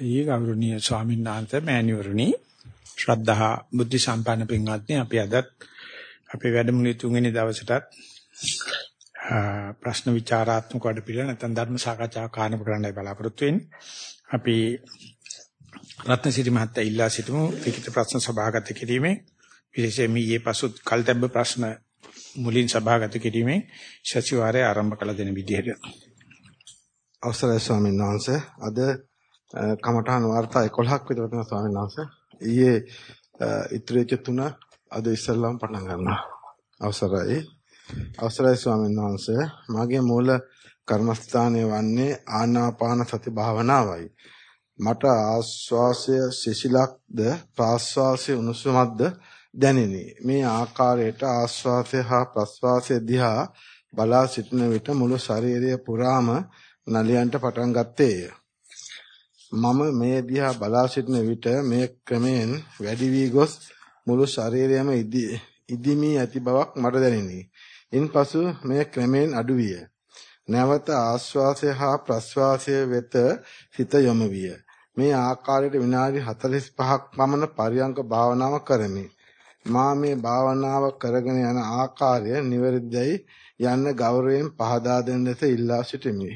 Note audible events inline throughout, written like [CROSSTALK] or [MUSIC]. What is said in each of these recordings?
ඊ ගෞරවනීය ස්වාමීන් වහන්සේ මෑණිවරණි ශ්‍රද්ධා බුද්ධ සම්පන්න පින්වත්නි අපි අද අපේ වැඩමුළුවේ තුන්වෙනි දවසටත් ප්‍රශ්න විචාරාත්මක වැඩපිළිවෙල නැත්නම් ධර්ම සාකච්ඡාවක් ආරම්භ කරන්නයි බලාපොරොත්තු වෙන්නේ. අපි රත්නසිරි මහත්තයා ඉල්ලා සිටමු ලිඛිත ප්‍රශ්න සභාගත කිරීමේ විශේෂයෙන් ඊයේ පසුත් කල්තැබ්බ ප්‍රශ්න මුලින් සභාගත කිරීමේ සතිವಾರයේ ආරම්භ කළ දෙන විදිහට. අවසරයි ස්වාමීන් වහන්සේ අද කමඨාන් වාර්තා 11ක් විතර තියෙනවා ස්වාමීන් වහන්සේ. ඊයේ ඉතුරුච්ච තුන අද ඉස්සල්ලාම පටන් ගන්නවා. අවසරයි. අවසරයි ස්වාමීන් වහන්සේ. මාගේ මූල කර්මස්ථානය වන්නේ ආනාපාන සති භාවනාවයි. මට ආස්වාසය සිසිලක්ද ප්‍රාස්වාසය උණුසුමක්ද දැනිනි. මේ ආකාරයට ආස්වාසය හා ප්‍රස්වාසය දිහා බලා සිටින විට මුළු ශරීරය පුරාම නලියන්ට පටන් ගත්තේය. මම මේ දිහා බලා සිටින විට මේ ක්‍රමයෙන් වැඩි වී ගොස් මුළු ශරීරයම ඉදිමී ඇති බවක් මට දැනිනි. ඉන්පසු මේ ක්‍රමයෙන් අඩු විය. නැවත ආශ්වාසය හා ප්‍රශ්වාසය වෙත සිත යොමු විය. මේ ආකාරයට විනාඩි 45ක් පමණ පරියංක භාවනාව කරමි. මා මේ භාවනාව කරගෙන යන ආකාරය නිවැරදියි යන්න ගෞරවයෙන් පහදා දෙන ලෙස ඉල්ලා සිටිමි.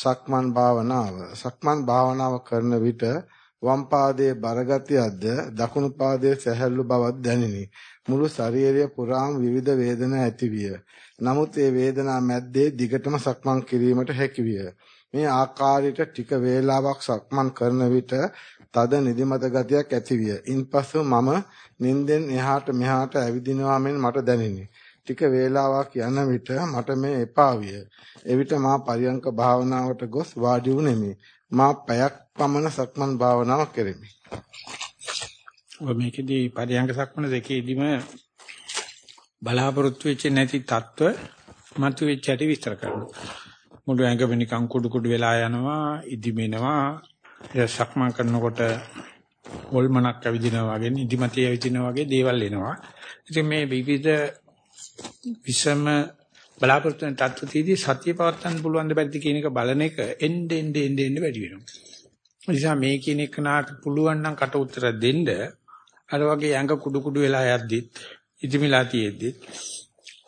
සක්මන් භාවනාව. සක්මන් භාවනාව කරන විට වම් පාදයේ බරගතියක්ද දකුණු පාදයේ සැහැල්ලු බවක් දැනිනි. මුළු ශරීරය පුරාම විවිධ වේදනා ඇතිවිය. නමුත් ඒ වේදනා මැද්දේ දිගටම සක්මන් කිරීමට හැකිවිය. මේ ආකාරයට ටික වේලාවක් සක්මන් කරන විට තද නිදිමත ගතියක් ඇතිවිය. ඉන්පසු මම නිින්දෙන් එහාට මෙහාට ඇවිදිනවා මෙන් මට දැනිනි. ටික වේලාවක් යන විට මට මේ එපා විය. එවිට මා පරියංක භාවනාවට ගොස් වාඩි වුනේමි. මා පැයක් පමණ සක්මන් භාවනාව කෙරෙමි. ඔබ මේකෙදී පරියංක සක්මන දෙකේදීම බලාපොරොත්තු වෙච්ච නැති తত্ত্ব මතුවෙච්ච හැටි විස්තර කරනවා. මුළු ඇඟම නිකන් කුඩු කුඩු වෙලා යනවා, ඉදිමෙනවා. සක්මන් කරනකොට හොල්මනක් ඇවිදිනවා වගේ නිදිමතේ ඇවිදිනවා වගේ දේවල් එනවා. ඉතින් මේ විවිධ විසම බලාපොරොත්තු වෙන තත්ත්වයේදී සතිය පවත්වන්න පුළුවන් දෙපැත්ත කියන එක බලන එක එnde ende ende ende වැඩි වෙනවා. ඒ නිසා මේ කියන එක නාට පුළුවන් නම් කට උතර දෙන්න අර වගේ ඇඟ කුඩු කුඩු වෙලා යද්දිත් ඉදිමිලා තියෙද්දිත්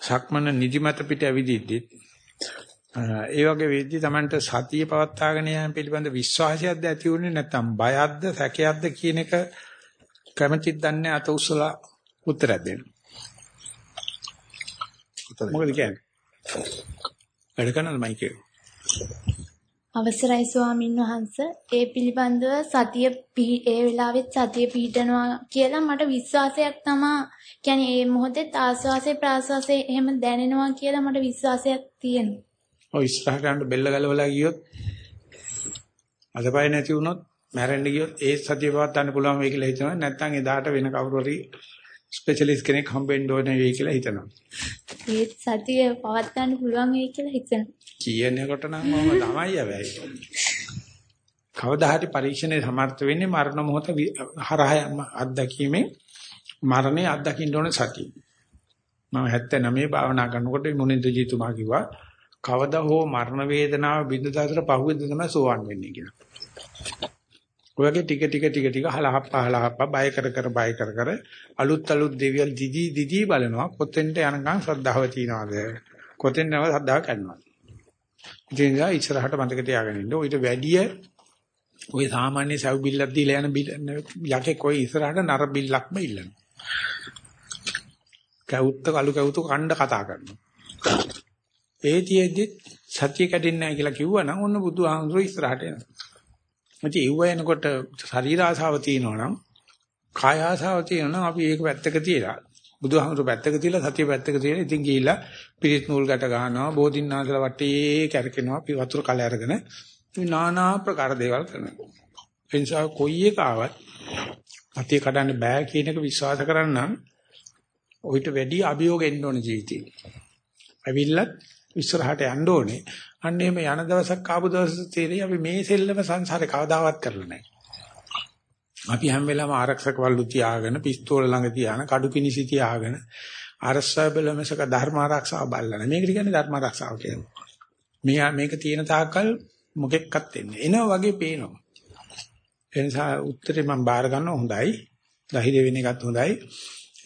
සක්මන නිදිමත පිට ඇවිදිද්දිත් ඒ වගේ වෙද්දි Tamanට සතිය පවත්වාගෙන යාම පිළිබඳ විශ්වාසයක්ද ඇති වුණේ නැත්නම් බයක්ද සැකයක්ද කියන එක කැමැතිද දන්නේ අත උස්සලා උත්තර දෙන්න. මොකද කියන්නේ? වැඩ කරනවද මයික් එක? අවසරයි ස්වාමින් වහන්ස ඒ පිළිබඳව සතිය ඒ වෙලාවෙත් සතිය පිහිටනවා කියලා මට විශ්වාසයක් තමා කියන්නේ ඒ මොහොතේ ආස්වාසේ ප්‍රාස්වාසේ එහෙම දැනෙනවා කියලා මට විශ්වාසයක් තියෙනවා. ඔය ඉස්සරහට යන බෙල්ල ගලවලා ගියොත් අදපය නැති වුණොත් මැරෙන්න ගියොත් ඒ සතිය පවත් ගන්න පුළුවන් වෙයි කියලා හිතනවා නැත්නම් එදාට වෙන කවුරු හරි ස්පෙෂලිස්ට් කෙනෙක් හම්බෙන්න ඕනේ වෙයි කියලා හිතනවා. ඒත් සතිය පවත්වන්න පුළුවන් වෙයි කියලා හිතනවා. කියනකොට නම් මම තමයි හැබැයි. කවදා හරි පරීක්ෂණේ සමර්ථ වෙන්නේ මරණ මොහොත හරහා අත්දැකීමෙන් මරණය අත්දකින්න ඕනේ සතිය. මම 79 භාවනා කරනකොට මුනින්ද ජීතුමා කිව්වා කවදා හෝ මරණ වේදනාව බින්දදාතර පහුවෙන්ද තමයි සෝවන් වෙන්නේ කියලා. ඔයගේ ටික ටික ටික ටික හලහප්ප හලහප්ප බය කර කර බය කර කර අලුත් අලුත් දේවල් දිදි දිදි බලනවා. කොතෙන්ට යනකම් ශ්‍රද්ධාව තියනවාද? කොතෙන් යනවද ශ්‍රද්ධාව කරනවා ඉතින් ගා ඉස්සරහට මතක තියාගෙන ඉන්න ඔයිට වැඩිය ඔය සාමාන්‍ය සව් බිල්ලක් දීලා යන යකේ කොයි ඉස්සරහට නර බිල්ලක්ම ඉල්ලනවා. කවුත්ත කලු කවුතු කණ්ඩ කතා කරනවා. ඒතියෙදි සත්‍ය කැඩෙන්නේ නැහැ කියලා කිව්වනම් ඔන්න බුදුහාමුදුරුවෝ ඉස්සරහට එනවා ඉතින් ඒව එනකොට ශරීර ආසාව තියෙනවා නම් කාය ආසාව තියෙනවා නම් අපි ඒක පැත්තක තියලා බුදුහාමුදුරු පැත්තක තියලා සතිය පැත්තක තියලා ඉතින් ගිහිල්ලා පිරිත් නූල් ගැට ගන්නවා බෝධින්නාදල වටේ කැරකෙනවා අපි වතුර කල අරගෙන නානා ප්‍රකාර දේවල් කරනවා ඒ නිසා කොයි එක ආවත් සතිය කඩන්න බෑ කියන එක විශ්වාස කරන්න ඔయిత වැඩි අභියෝග එන්න ඕන ජීවිතේ. අවිල්ලත් ඉස්සරහට යන්න ඕනේ. අන්න එහෙම යන දවසක් ආපු දවස තේරෙයි අපි මේ සෙල්ලම සංසාරේ කවදාවත් කරලා නැහැ. අපි හැම වෙලාවෙම ආරක්ෂක වල්ලු තියාගෙන පිස්තෝල ළඟ තියාගෙන කඩු කිනිසි තියාගෙන අරස්සය බලමසක ධර්ම ආරක්ෂාව බලන මේකට කියන්නේ ධර්ම ආරක්ෂාව කියන්නේ. මේ මේක තියෙන තාක්කල් මොකෙක්වත් එන්නේ. එනවා වගේ පේනවා. ඒ නිසා උත්තරේ මම බාර ගන්නවා හොඳයි. ධෛර්ය වෙන එකත් හොඳයි.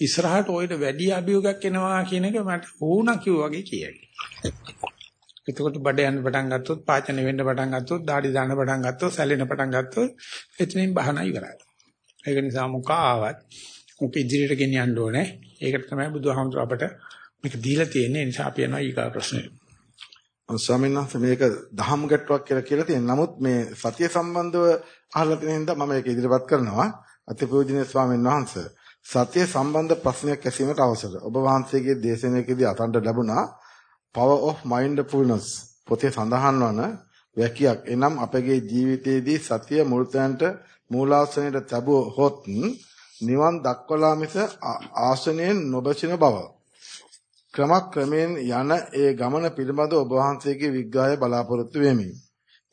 ඉස්සරහට ඔයිට වැඩි අභියෝගයක් එනවා කියන එක මට ඕනා කිව්වා වගේ කියයි. එතකොට බඩ යන්න පටන් ගත්තොත් පාචන වෙන්න පටන් ගත්තොත් দাঁඩි දාන්න පටන් ගත්තොත් සැලෙන පටන් ගත්තොත් එතනින් බහන ඉවරයි. ඒක නිසා මොකාවත් උප ඉදිරියට ගෙනියන්න ඕනේ. ඒකට තමයි බුදුහාමුදුර අපට මේක දීලා තියෙන්නේ. ඒ නිසා අපි යනවා ඊගා ප්‍රශ්නෙට. ස්වාමීන් වහන්සේ මේක දහම් ගැටුවක් කියලා කියලා තියෙන. නමුත් මේ සතිය සම්බන්ධව අහලා තියෙන හින්දා මම ඒක ඉදිරිපත් කරනවා. අතිපූජනීය ස්වාමීන් වහන්සේ සතිය සම්බන්ධ ප්‍රශ්නයක් ඇසීමට අවසර. ඔබ වහන්සේගේ දේශනාවකදී අතන්ට ලැබුණා Power of Mindfulness පොතේ සඳහන් වන වැකියක්. එනම් අපගේ ජීවිතයේදී සතිය මුල්තැනට මූලාසනයට තැබුවොත් නිවන් දක්වලා මිස ආසනයෙන් නොබසින බව. ක්‍රමක්‍රමයෙන් යන ඒ ගමන පිළිබඳ ඔබ වහන්සේගේ විග්‍රහය බලාපොරොත්තු වෙමි.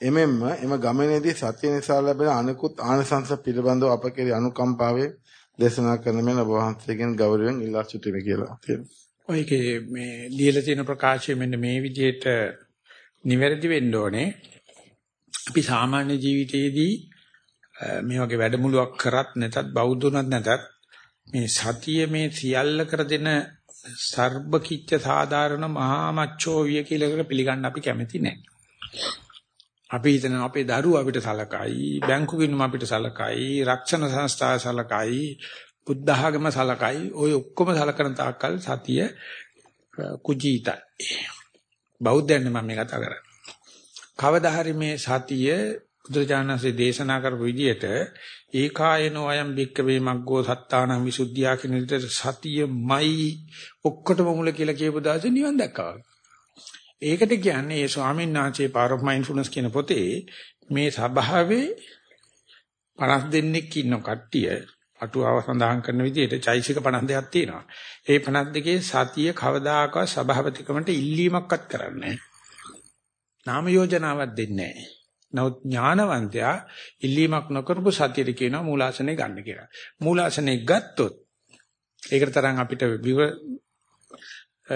එමෙන්ම එම ගමනේදී සත්‍ය නිසා ලැබෙන අනිකුත් ආනිසංස පිළිබඳව අප කෙරෙහි අනුකම්පාවෙන් දේශනා කරන මෙන්න ඔබ වහන්සේගෙන් ගෞරවයෙන් ඉල්ලා සිටිමි කියලා තියෙනවා. ඔයකේ මේ ලියලා තියෙන ප්‍රකාශය මෙන්න මේ විදිහට නිවැරදි වෙන්න ඕනේ. අපි සාමාන්‍ය ජීවිතයේදී මේ වගේ වැඩමුළුවක් කරත් නැතත් බෞද්ධුණත් නැතත් මේ සතිය මේ සියල්ල කර දෙන සර්බකිච්ච සාධාරණ මහා මච්චෝවිය කියලා පිළිගන්න අපි කැමති නැහැ. අපි හිතන අපේ දරුවෝ අපිට සලකයි, බැංකු ගිණුම අපිට සලකයි, රක්ෂණ සංස්ථා සලකයි, බුද්ධ ආගම සලකයි. ওই ඔක්කොම සලකන තාක්කල් සතිය කුජීතයි. බෞද්ධයන් මම මේ කතා කරන්නේ. කවදා හරි මේ සතිය බුදුරජාණන්සේ දේශනා කරපු විදිහට ඒකායනෝ අයම් භික්කවේ මග්ගෝ සත්තානං විසුද්ධියා කියන විදිහට සතියමයි ඔක්කොටම මුල කියලා කියපු දාසේ නිවන් දැක්කා. ඒකට කියන්නේ ඒ ස්වාමීන් වහන්සේ Power of Mindfulness කියන පොතේ මේ සබාවේ 50 දෙනෙක් ඉන්න කට්ටිය අටුවාව සඳහන් කරන විදිහට චෛසික 52ක් තියෙනවා. ඒ 52 සතිය කවදාකවත් සභාපතිකමට ඉල්ලීමක්වත් කරන්නේ නැහැ. නාම යෝජනාවක් දෙන්නේ නැහැ. නමුත් ඥානවන්තයා ඉල්ලීමක් නොකරපු සතියට කියනවා මූලාසනේ ගන්න කියලා. මූලාසනේ ගත්තොත් ඒකට තරම් අපිට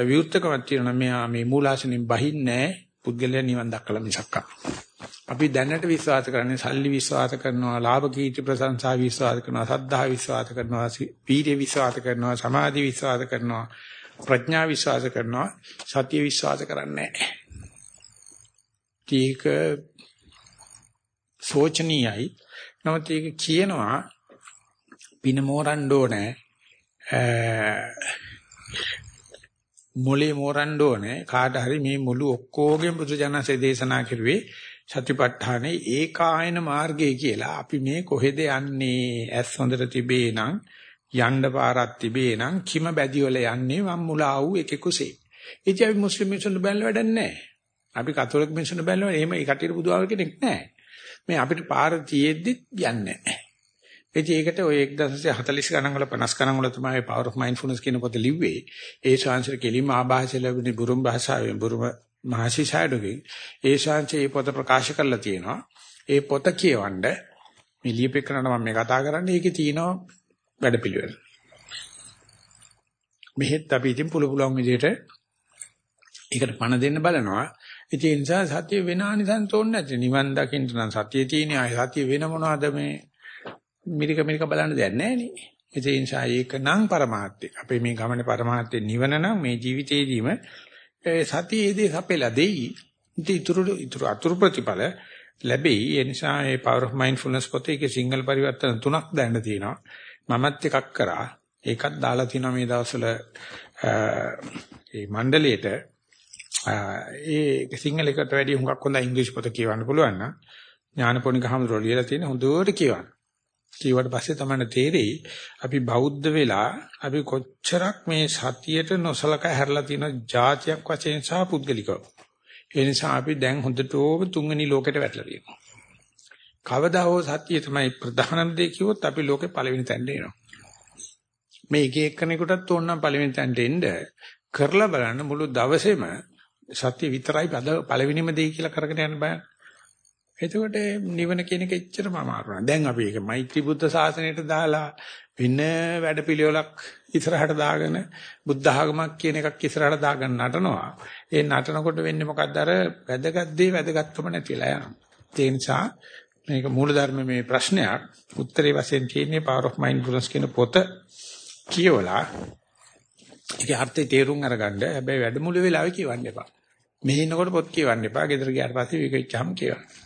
විවුර්තකමක් තියෙනවා මෙයා මේ මූලාසනෙන් බහින්නේ පුද්ගලයා නිවන් දක්කලා මිසක් අපි දැනට විශ්වාස කරන්නේ සල්ලි විශ්වාස කරනවා ලාභ කීර්ති ප්‍රශංසා විශ්වාස කරනවා සද්ධා විශ්වාස කරනවා වීර්ය විශ්වාස කරනවා සමාධි විශ්වාස කරනවා ප්‍රඥා විශ්වාස කරනවා සතිය විශ්වාස කරන්නේ නැහැ. සෝචනීයයි. නමුත් ඒක කියනවා පින මෝරන්න ඕනේ. මොලේ මෝරන්න ඕනේ. කාට හරි මේ මුළු ඔක්කොගෙම බුදුජානසේ දේශනා කරුවේ සතිපට්ඨානේ ඒකායන මාර්ගය කියලා. අපි මේ කොහෙද යන්නේ? ඇස් හොඳට තිබේ නම් යන්න පාරක් තිබේ නම් කිම බැදි වල යන්නේ වම් මුලා වූ එකෙකුසේ. ඉතින් අපි මුස්ලිම් මිනිස්සුන්ට බැලලා වැඩක් නැහැ. අපි කතෝලික මිනිස්සුන්ට බැලලා එහෙම ඒ කටියට බුදුආගම කෙනෙක් නැහැ. මේ අපිට පාර තියෙද්දි යන්නේ නැහැ. ඒකට ඔය 1940 ගණන් වල 50 ගණන් වල තමයි Power of Mindfulness කියන පොත ලිව්වේ. ඒ ශාංශර කෙලිම ආభాෂය ලැබුණේ බුරුම් භාෂාවෙන් බුරුම මහසි ෂයිඩෝගේ. ඒ ශාංශේ මේ පොත ප්‍රකාශ කරලා තියෙනවා. ඒ පොත කියවන්න මේ ලියපෙකනට මම මේ කතා කරන්නේ ඒකේ තියෙනවා වැඩපිළිවෙල. මෙහෙත් අපි ඉතින් පුළු පුළුවන් විදිහට ඒකට පණ දෙන්න බලනවා. ඒ නිසා සතිය වෙන ආනිසංස ඕනේ නැති. නිවන් දකින්න නම් සතිය තියෙන අය සතිය වෙන මොනවද මේ මිරික මිරික බලන්න දෙයක් නැහැ නේ. ඒ නිසා ඒක නම් પરමාර්ථය. අපේ මේ ගමනේ પરමාර්ථය නිවන නම් මේ ජීවිතේදීම සතියේදී සපෙලා දෙයි. ඉතුරු ඉතුරු අතුරු ප්‍රතිඵල ලැබෙයි. ඒ නිසා මේ Power of Mindfulness පොතේ ඒකේ සිංහල පරිවර්තන තුනක් දැන්න තියෙනවා. මමත් එකක් කරා. ඒකත් දාලා තිනවා මේ දවස්වල ඒ මණ්ඩලයට ඒ සිංහල එකට වැඩිය හුඟක් හොඳ ඉංග්‍රීසි පොත කියවන්න පුළුවන් නම් ඥානපෝණික හැමදෙරෝ ලියලා තියෙන හොඳට කියවන්න. කියවට පස්සේ තමයි තේරෙයි අපි බෞද්ධ වෙලා අපි කොච්චරක් මේ සතියට නොසලකා හැරලා තියෙන જાතියක් වශයෙන් සහ පුද්ගලිකව. ඒ නිසා අපි දැන් හොඳටම තුන්වෙනි ලෝකෙට වැටලා තියෙනවා. කවදා හෝ සතිය තමයි ප්‍රධානම දේ කිව්වොත් අපි ලෝකේ පළවෙනි තැනට එනවා. මේ එක එක්කෙනෙකුටත් ඕනනම් පළවෙනි තැනට එන්න කරලා බලන්න මුළු දවසේම සත්‍ය විතරයි පළවෙනිම දේ කියලා කරගෙන යන්න බෑ. එතකොට නිවන කියන එක එච්චරම අමාරු නෑ. දැන් අපි ඒක මෛත්‍රී බුද්ධ ශාසනයට දාලා වෙන වැඩපිළිවෙලක් ඉස්සරහට දාගෙන බුද්ධ ආගමක් කියන එකක් ඉස්සරහට දාගෙන නටනවා. ඒ නටනකොට වෙන්නේ මොකද්ද අර වැදගත් දේ වැදගත්කම නැතිලා යනවා. ඒ නිසා මේක මූලධර්ම මේ ප්‍රශ්නයක් උත්තරේ වශයෙන් තියෙන්නේ Power of Mindfulness කියන පොත කියවලා ඒකේ අර්ථය තේරුම් අරගන්න හැබැයි වැඩමුළු වෙලාවේ කියවන්න එපා. මෙහි ඉන්නකොට පොත් කියවන්න එපා. ගෙදර ගියාට පස්සේ විකෙච්චාම කියවන්න.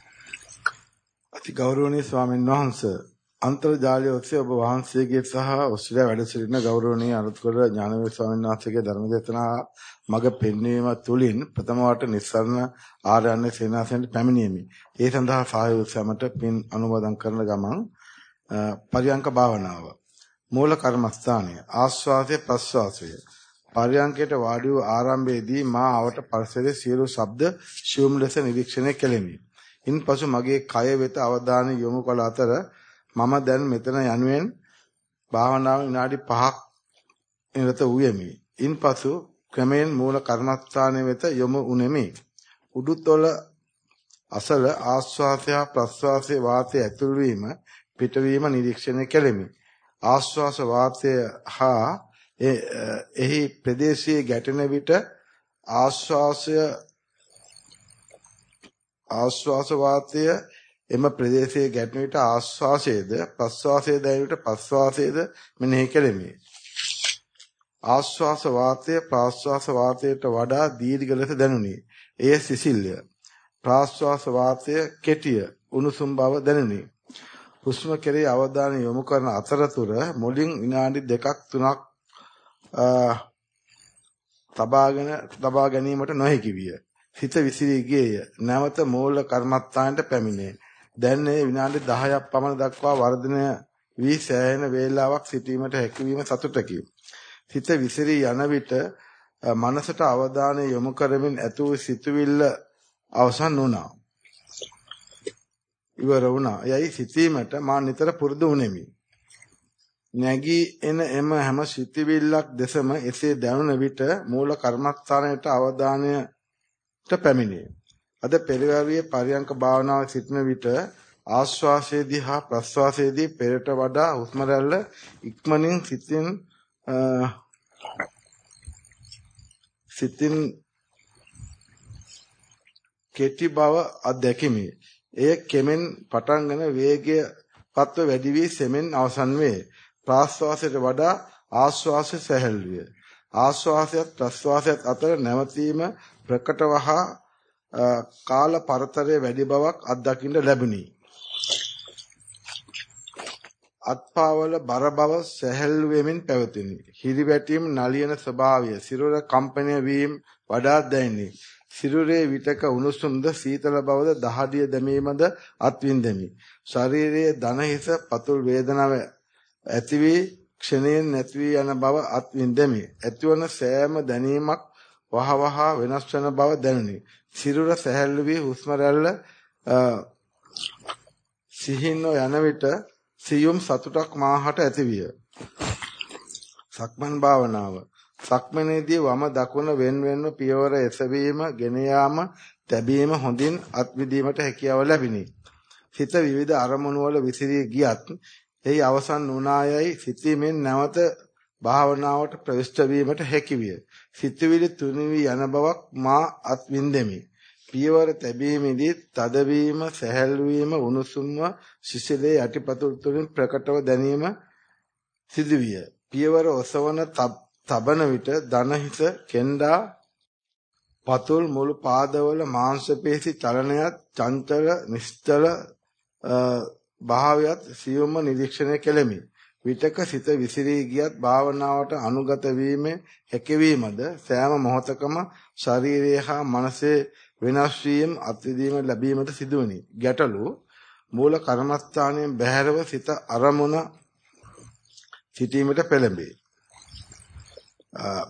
අති ගෞරවනීය ස්වාමීන් වහන්සේ අන්තර්ජාලය ඔස්සේ ඔබ වහන්සේගේ සහ ඔස්ට්‍රේලියා වැඩ සිටින ගෞරවනීය අනුත්කර ඥානවේද ස්වාමීන් වහන්සේගේ ධර්ම දේශනා මඟ පෙන්වීම තුළින් ප්‍රථම වට නිස්සරණ ආරණ්‍ය සේනාසනට පැමිණීමේ ඒ සඳහා සහයෝග සමට පින් අනුමೋದන් කරන ගමන් පරියංක භාවනාව මූල කර්මස්ථානය ආස්වාදයේ ප්‍රස්වාසය පරියංකයට වාඩි වූ ආරම්භයේදී මා අවට පරිසරයේ සියලු ශබ්ද ශූම් ලෙස නිරීක්ෂණය කෙලෙමි. ඉන්පසු මගේ කය වෙත අවධානය යොමු කළ අතර මම දැන් මෙතන යනුවෙන් භාවනාව විනාඩි 5ක් නිරත වූයෙමි. ඉන්පසු ක්‍රමෙන් මූල කර්මස්ථානයේ වෙත යොමු උනේමි. උඩුතොල අසල ආස්වාසය ප්‍රස්වාසයේ වාතය ඇතුල් වීම පිටවීම නිරීක්ෂණය කෙලෙමි. ආශ්වාස වාතය හා එහි ප්‍රදේශයේ ගැටෙන විට ආශ්වාසය ආශ්වාස වාතය එම ප්‍රදේශයේ ගැටෙන විට ආශ්වාසයේද ප්‍රශ්වාසයේ දැනෙන විට ප්‍රශ්වාසයේද මෙනෙහි කෙරෙමි. ආශ්වාස වාතය ප්‍රාශ්වාස වාතයට වඩා දීර්ඝ ලෙස දැනුනි. එය සිසිල්ය. ප්‍රාශ්වාස වාතය කෙටිය උණුසුම් බව දැනුනි. හුස්ම කෙරෙහි අවධානය යොමු කරන අතරතුර මුලින් විනාඩි දෙකක් තුනක් තබාගෙන තබා ගැනීමට නොහැකි විය. හිත විසිරී ගියේය. නැවත මූල කර්මත්තාන්ට පැමිණේ. දැන් මේ විනාඩි 10ක් පමණ දක්වා වර්ධනය වී සෑහෙන වේලාවක් සිටීමට හැකියවීම සතුටකි. හිත විසිරී යන විට මනසට අවධානය යොමු කරමින් ඇතුළු සිතුවිල්ල අවසන් වුණා. ඉවර වුණා. යයි සිතීමට මා නිතර පුරුදු වුනිමි. නැගී එන එම හැම සිතිවිල්ලක් දෙසම එසේ දැනුන විට මූල කර්මස්ථානයට අවධානයට පැමිණේ. අද පෙරවැරියේ පරියංක භාවනාව සිටින විට ආශ්වාසයේදී හා ප්‍රශ්වාසයේදී පෙරට වඩා හුස්ම රැල්ල ඉක්මනින් සිතින් සිතින් කෙටි බව අත්දැකීමි. එය කෙමෙන් පටන්ගෙන වේගය පත්ව වැඩි වී සෙමෙන් අවසන් වේ. ප්‍රාශ්වාසයට වඩා ආශ්වාසය සැහැල්ලුය. ආශ්වාසයත් ප්‍රශ්වාසයත් අතර නැවතීම ප්‍රකට වහා කාල පරතරය වැඩි බවක් අත්දකින්න ලැබුණි. අත්පාවල බර බව සැහැල්ලු වෙමින් පැවතුණි. හිරිවැටීම් නලියන ස්වභාවය, සිරුර කම්පනය වීම වඩා දැනිනි. සිරුරේ විතක උණුසුම්ද සීතල බවද දහඩිය දැමීමද අත්විඳෙමි. ශරීරයේ දන හිස පතුල් වේදනාව ඇති වී ක්ෂණයෙන් නැති වී යන බව අත්විඳෙමි. ඇතිවන සෑම දැනීමක් වහවහ වෙනස් වන බව දැනුනි. සිරුර සැහැල්ලු වී හුස්ම රැල්ල සිහින්න යන විට සියුම් සතුටක් මාහට ඇතිවිය. සක්මන් භාවනාව සක්මනේදී වම දකුණ wen wenව පියවර එසවීම, ගෙන යාම, තැබීම හොඳින් අත්විදීමට හැකියාව ලැබිනි. සිත විවිධ අරමුණු වල විසිරී ගියත් එහි අවසන් වුණායයි සිතීමෙන් නැවත භාවනාවට ප්‍රවිෂ්ඨ වීමට හැකියිය. සිතවිලි තුනිවි යන බවක් මා අත්විඳෙමි. පියවර තැබීමේදී තදවීම, සැහැල්ලු වීම, උණුසුම්ව සිසිලේ යටිපතුල් තුලින් ප්‍රකටව දැනීම සිදුවිය. පියවර ඔසවන තබන විට දනහිස කෙන්ඩා පතුල් මුළු පාදවල මාංශ පේශි චලනයත් චංචල නිශ්චල භාවයත් සියුම්ම නිරීක්ෂණය කෙලෙමි. විතක සිත විසිරී ගියත් භාවනාවට අනුගත වීමේ හැකියවීමද සෑම මොහොතකම ශරීරයේ හා මනසේ වෙනස් වීම අත්විඳීම ලැබීමට සිදුවනි. ගැටලු මූල කර්මස්ථානයෙන් බැහැරව සිත අරමුණ සිටීමට පෙළඹේ.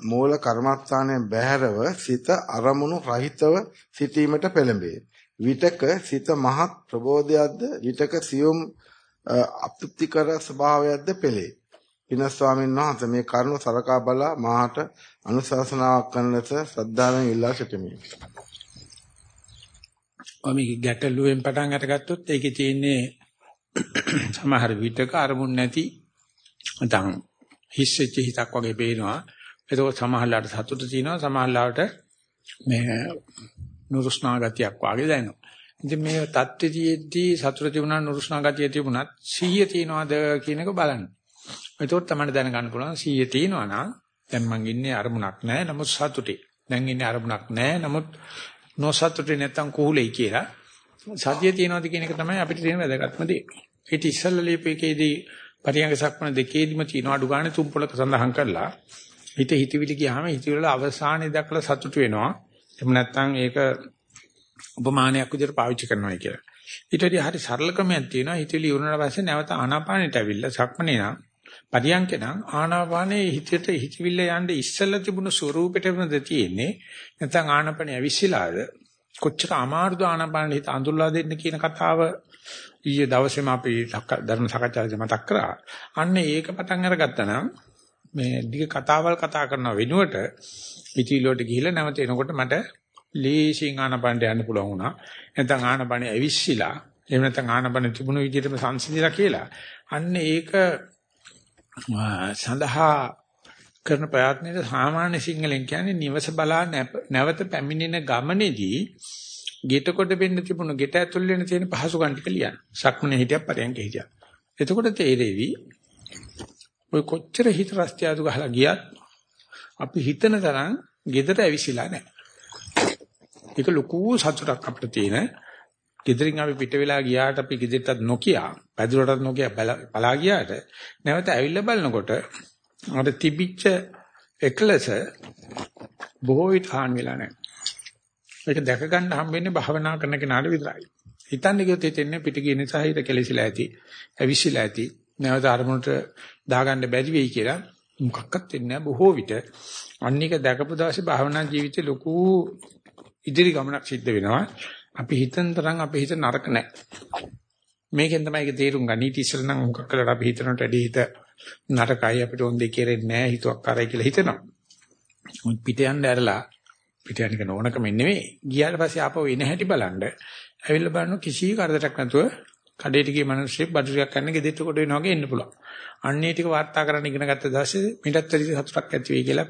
මූල කර්මස්ථානයෙන් බැහැරව සිත අරමුණු රහිතව සිටීමට පෙළඹේ. විතක සිත මහත් ප්‍රබෝධයක්ද විතක සියුම් අප්‍රුප්තිකර ස්වභාවයක්ද පෙළේ. පින ස්වාමීන් වහන්සේ මේ කරුණ සලකා බලා මාහට අනුශාසනාවක් කරන ලෙස ශ්‍රද්ධාවෙන් ඉල්ලා සිටිමි. ඔමි ගැටලුවෙන් පටන් අරගත්තොත් ඒකේ තියෙන්නේ [CLEARS THROAT] සමහර විතක අරමුණ නැති නැත්නම් හිස්සෙච්ච හිතක් වගේ පේනවා. එතකොට සමහරලාට සතුට තියෙනවා සමහරලාට මේ නුරුස්නා ගතියක් වගේ දැනෙනවා. ඉතින් මේ தත්ත්වයේදී සතුට තිබුණා නුරුස්නා ගතිය තිබුණත් සීය තියනවාද කියන එක බලන්න. එතකොට තමයි දැනගන්න පුළුවන් සීය තියනවා නම් දැන් මං ඉන්නේ අරමුණක් නැහැ නමුත් සතුටේ. දැන් ඉන්නේ අරමුණක් නැහැ නමුත් නොසතුටේ නැත්තම් කුහුලෙයි කියලා. සතිය තියනවාද කියන එක තමයි අපිට තියෙන වැදගත්ම දේ. ඊට ඉස්සල්ලා ලියපේකේදී පරියංග සක්මන දෙකේදිම තියෙන අඩු ගන්න තුන් පොලක සඳහන් කරලා හිත හිතවිලි ගියාම හිතවිලි අවසානයේ දක්ලා සතුට වෙනවා. එහෙම නැත්නම් ඒක උපමානයක් විදිහට පාවිච්චි කරනවා කියලා. ඊට වඩා හරි සරල ක්‍රමයක් තියෙනවා. හිතවිලි ඉවරනට පස්සේ නැවත ආනාපානෙට ඇවිල්ලා සක්මනේ නම් පරියංගේ නම් ආනාපානේ හිතට හිතවිල්ල යන්නේ ඉස්සෙල්ලා තිබුණු ස්වරූපෙටමද තියෙන්නේ. නැත්නම් ආනාපානේ ඇවිස්සලාද කොච්චර අමාරුද ආනාපානෙ හිත අඳුල්ලා දෙන්න කියන කතාව ඊයේ දවසේම අපි ධර්ම සාකච්ඡාවේදී මතක් කරා. අන්න ඒක පටන් අරගත්තා නම් මේ දිග කතාවල් කතා කරන වෙනුවට පිටිලෝට ගිහිල්ලා නැවත එනකොට මට ලේසියෙන් ආනපනට යන්න පුළුවන් වුණා. නැත්නම් ආනපන ඇවිස්සিলা. එහෙම නැත්නම් ආනපන තිබුණු විදිහටම සංසිඳිලා කියලා. අන්න ඒක සඳහා කරන ප්‍රයත්නයේ සාමාන්‍ය සිංහලෙන් කියන්නේ නිවස බලා නැවත පැමිණෙන ගමනේදී ගෙට කොට වෙන්න තිබුණු ගෙට ඇතුල් වෙන තියෙන පහසුකම් ටික ලියන්න. සක්මනේ හිටියක් පරයන්ක හිටියක්. එතකොට තේරෙවි ඔය කොච්චර හිත රස්තියාදු ගහලා ගියත් අපි හිතන තරම් gedara ඇවිසිලා නැහැ. ඒක ලොකු සතුටක් අපිට තියෙන. ගෙදරින් අපි පිට වෙලා ගියාට අපි ගෙදරටත් නොකිය, පැදුරටත් නොකිය පලා ගියාට නැවත ඇවිල්ලා බලනකොට අර තිබිච්ච එකලස බොහෝ විට හාන් වෙලා නැහැ. ඒක දැක ගන්න හම්බෙන්නේ භාවනා කරන කෙනාට විතරයි. හිතන්නේ කිව්වොත් හිතෙන්නේ පිට ගිය නිසා හිත කෙලසිලා ඇති, ඇවිස්සලා ඇති, නැවත අරමුණට දාගන්න බැරි වෙයි කියලා මොකක්වත් වෙන්නේ නැහැ බොහෝ විට. අන්න එක දැකපු දවසේ භාවනා ජීවිතේ ලොකු ඉදිරි ගමනක් සිද්ධ වෙනවා. අපි හිතන තරම් අපේ හිත නරක නැහැ. මේකෙන් තමයි ඒක තේරුම් ගන්න. ඊට ඉස්සෙල්ලා නම් මොකක් කළාට අපි හිතනට වැඩි හිත නරකයි අපිට ඕන දෙය කෙරෙන්නේ නැහැ හිතුවක් කරයි කියලා හිතනවා. පිට යන්න ඇරලා පිට යන්න කෙන ඕනකම නෙවෙයි. ගියාට පස්සේ ආපහු එන හැටි බලන්න. ඇවිල්ලා බලන කිසි කරදරයක් නැතුව කඩේට ගිය මිනිස්සෙක් බඩුරියක් ගන්න ගෙදෙට්ට කොට වෙනවා වගේ එන්න පුළුවන්. අන්නේ ටික වාර්තා කරන්න ඉගෙන ගත්ත දවසේ මිටත් වැඩි සතුටක් ඇති වෙයි කියලා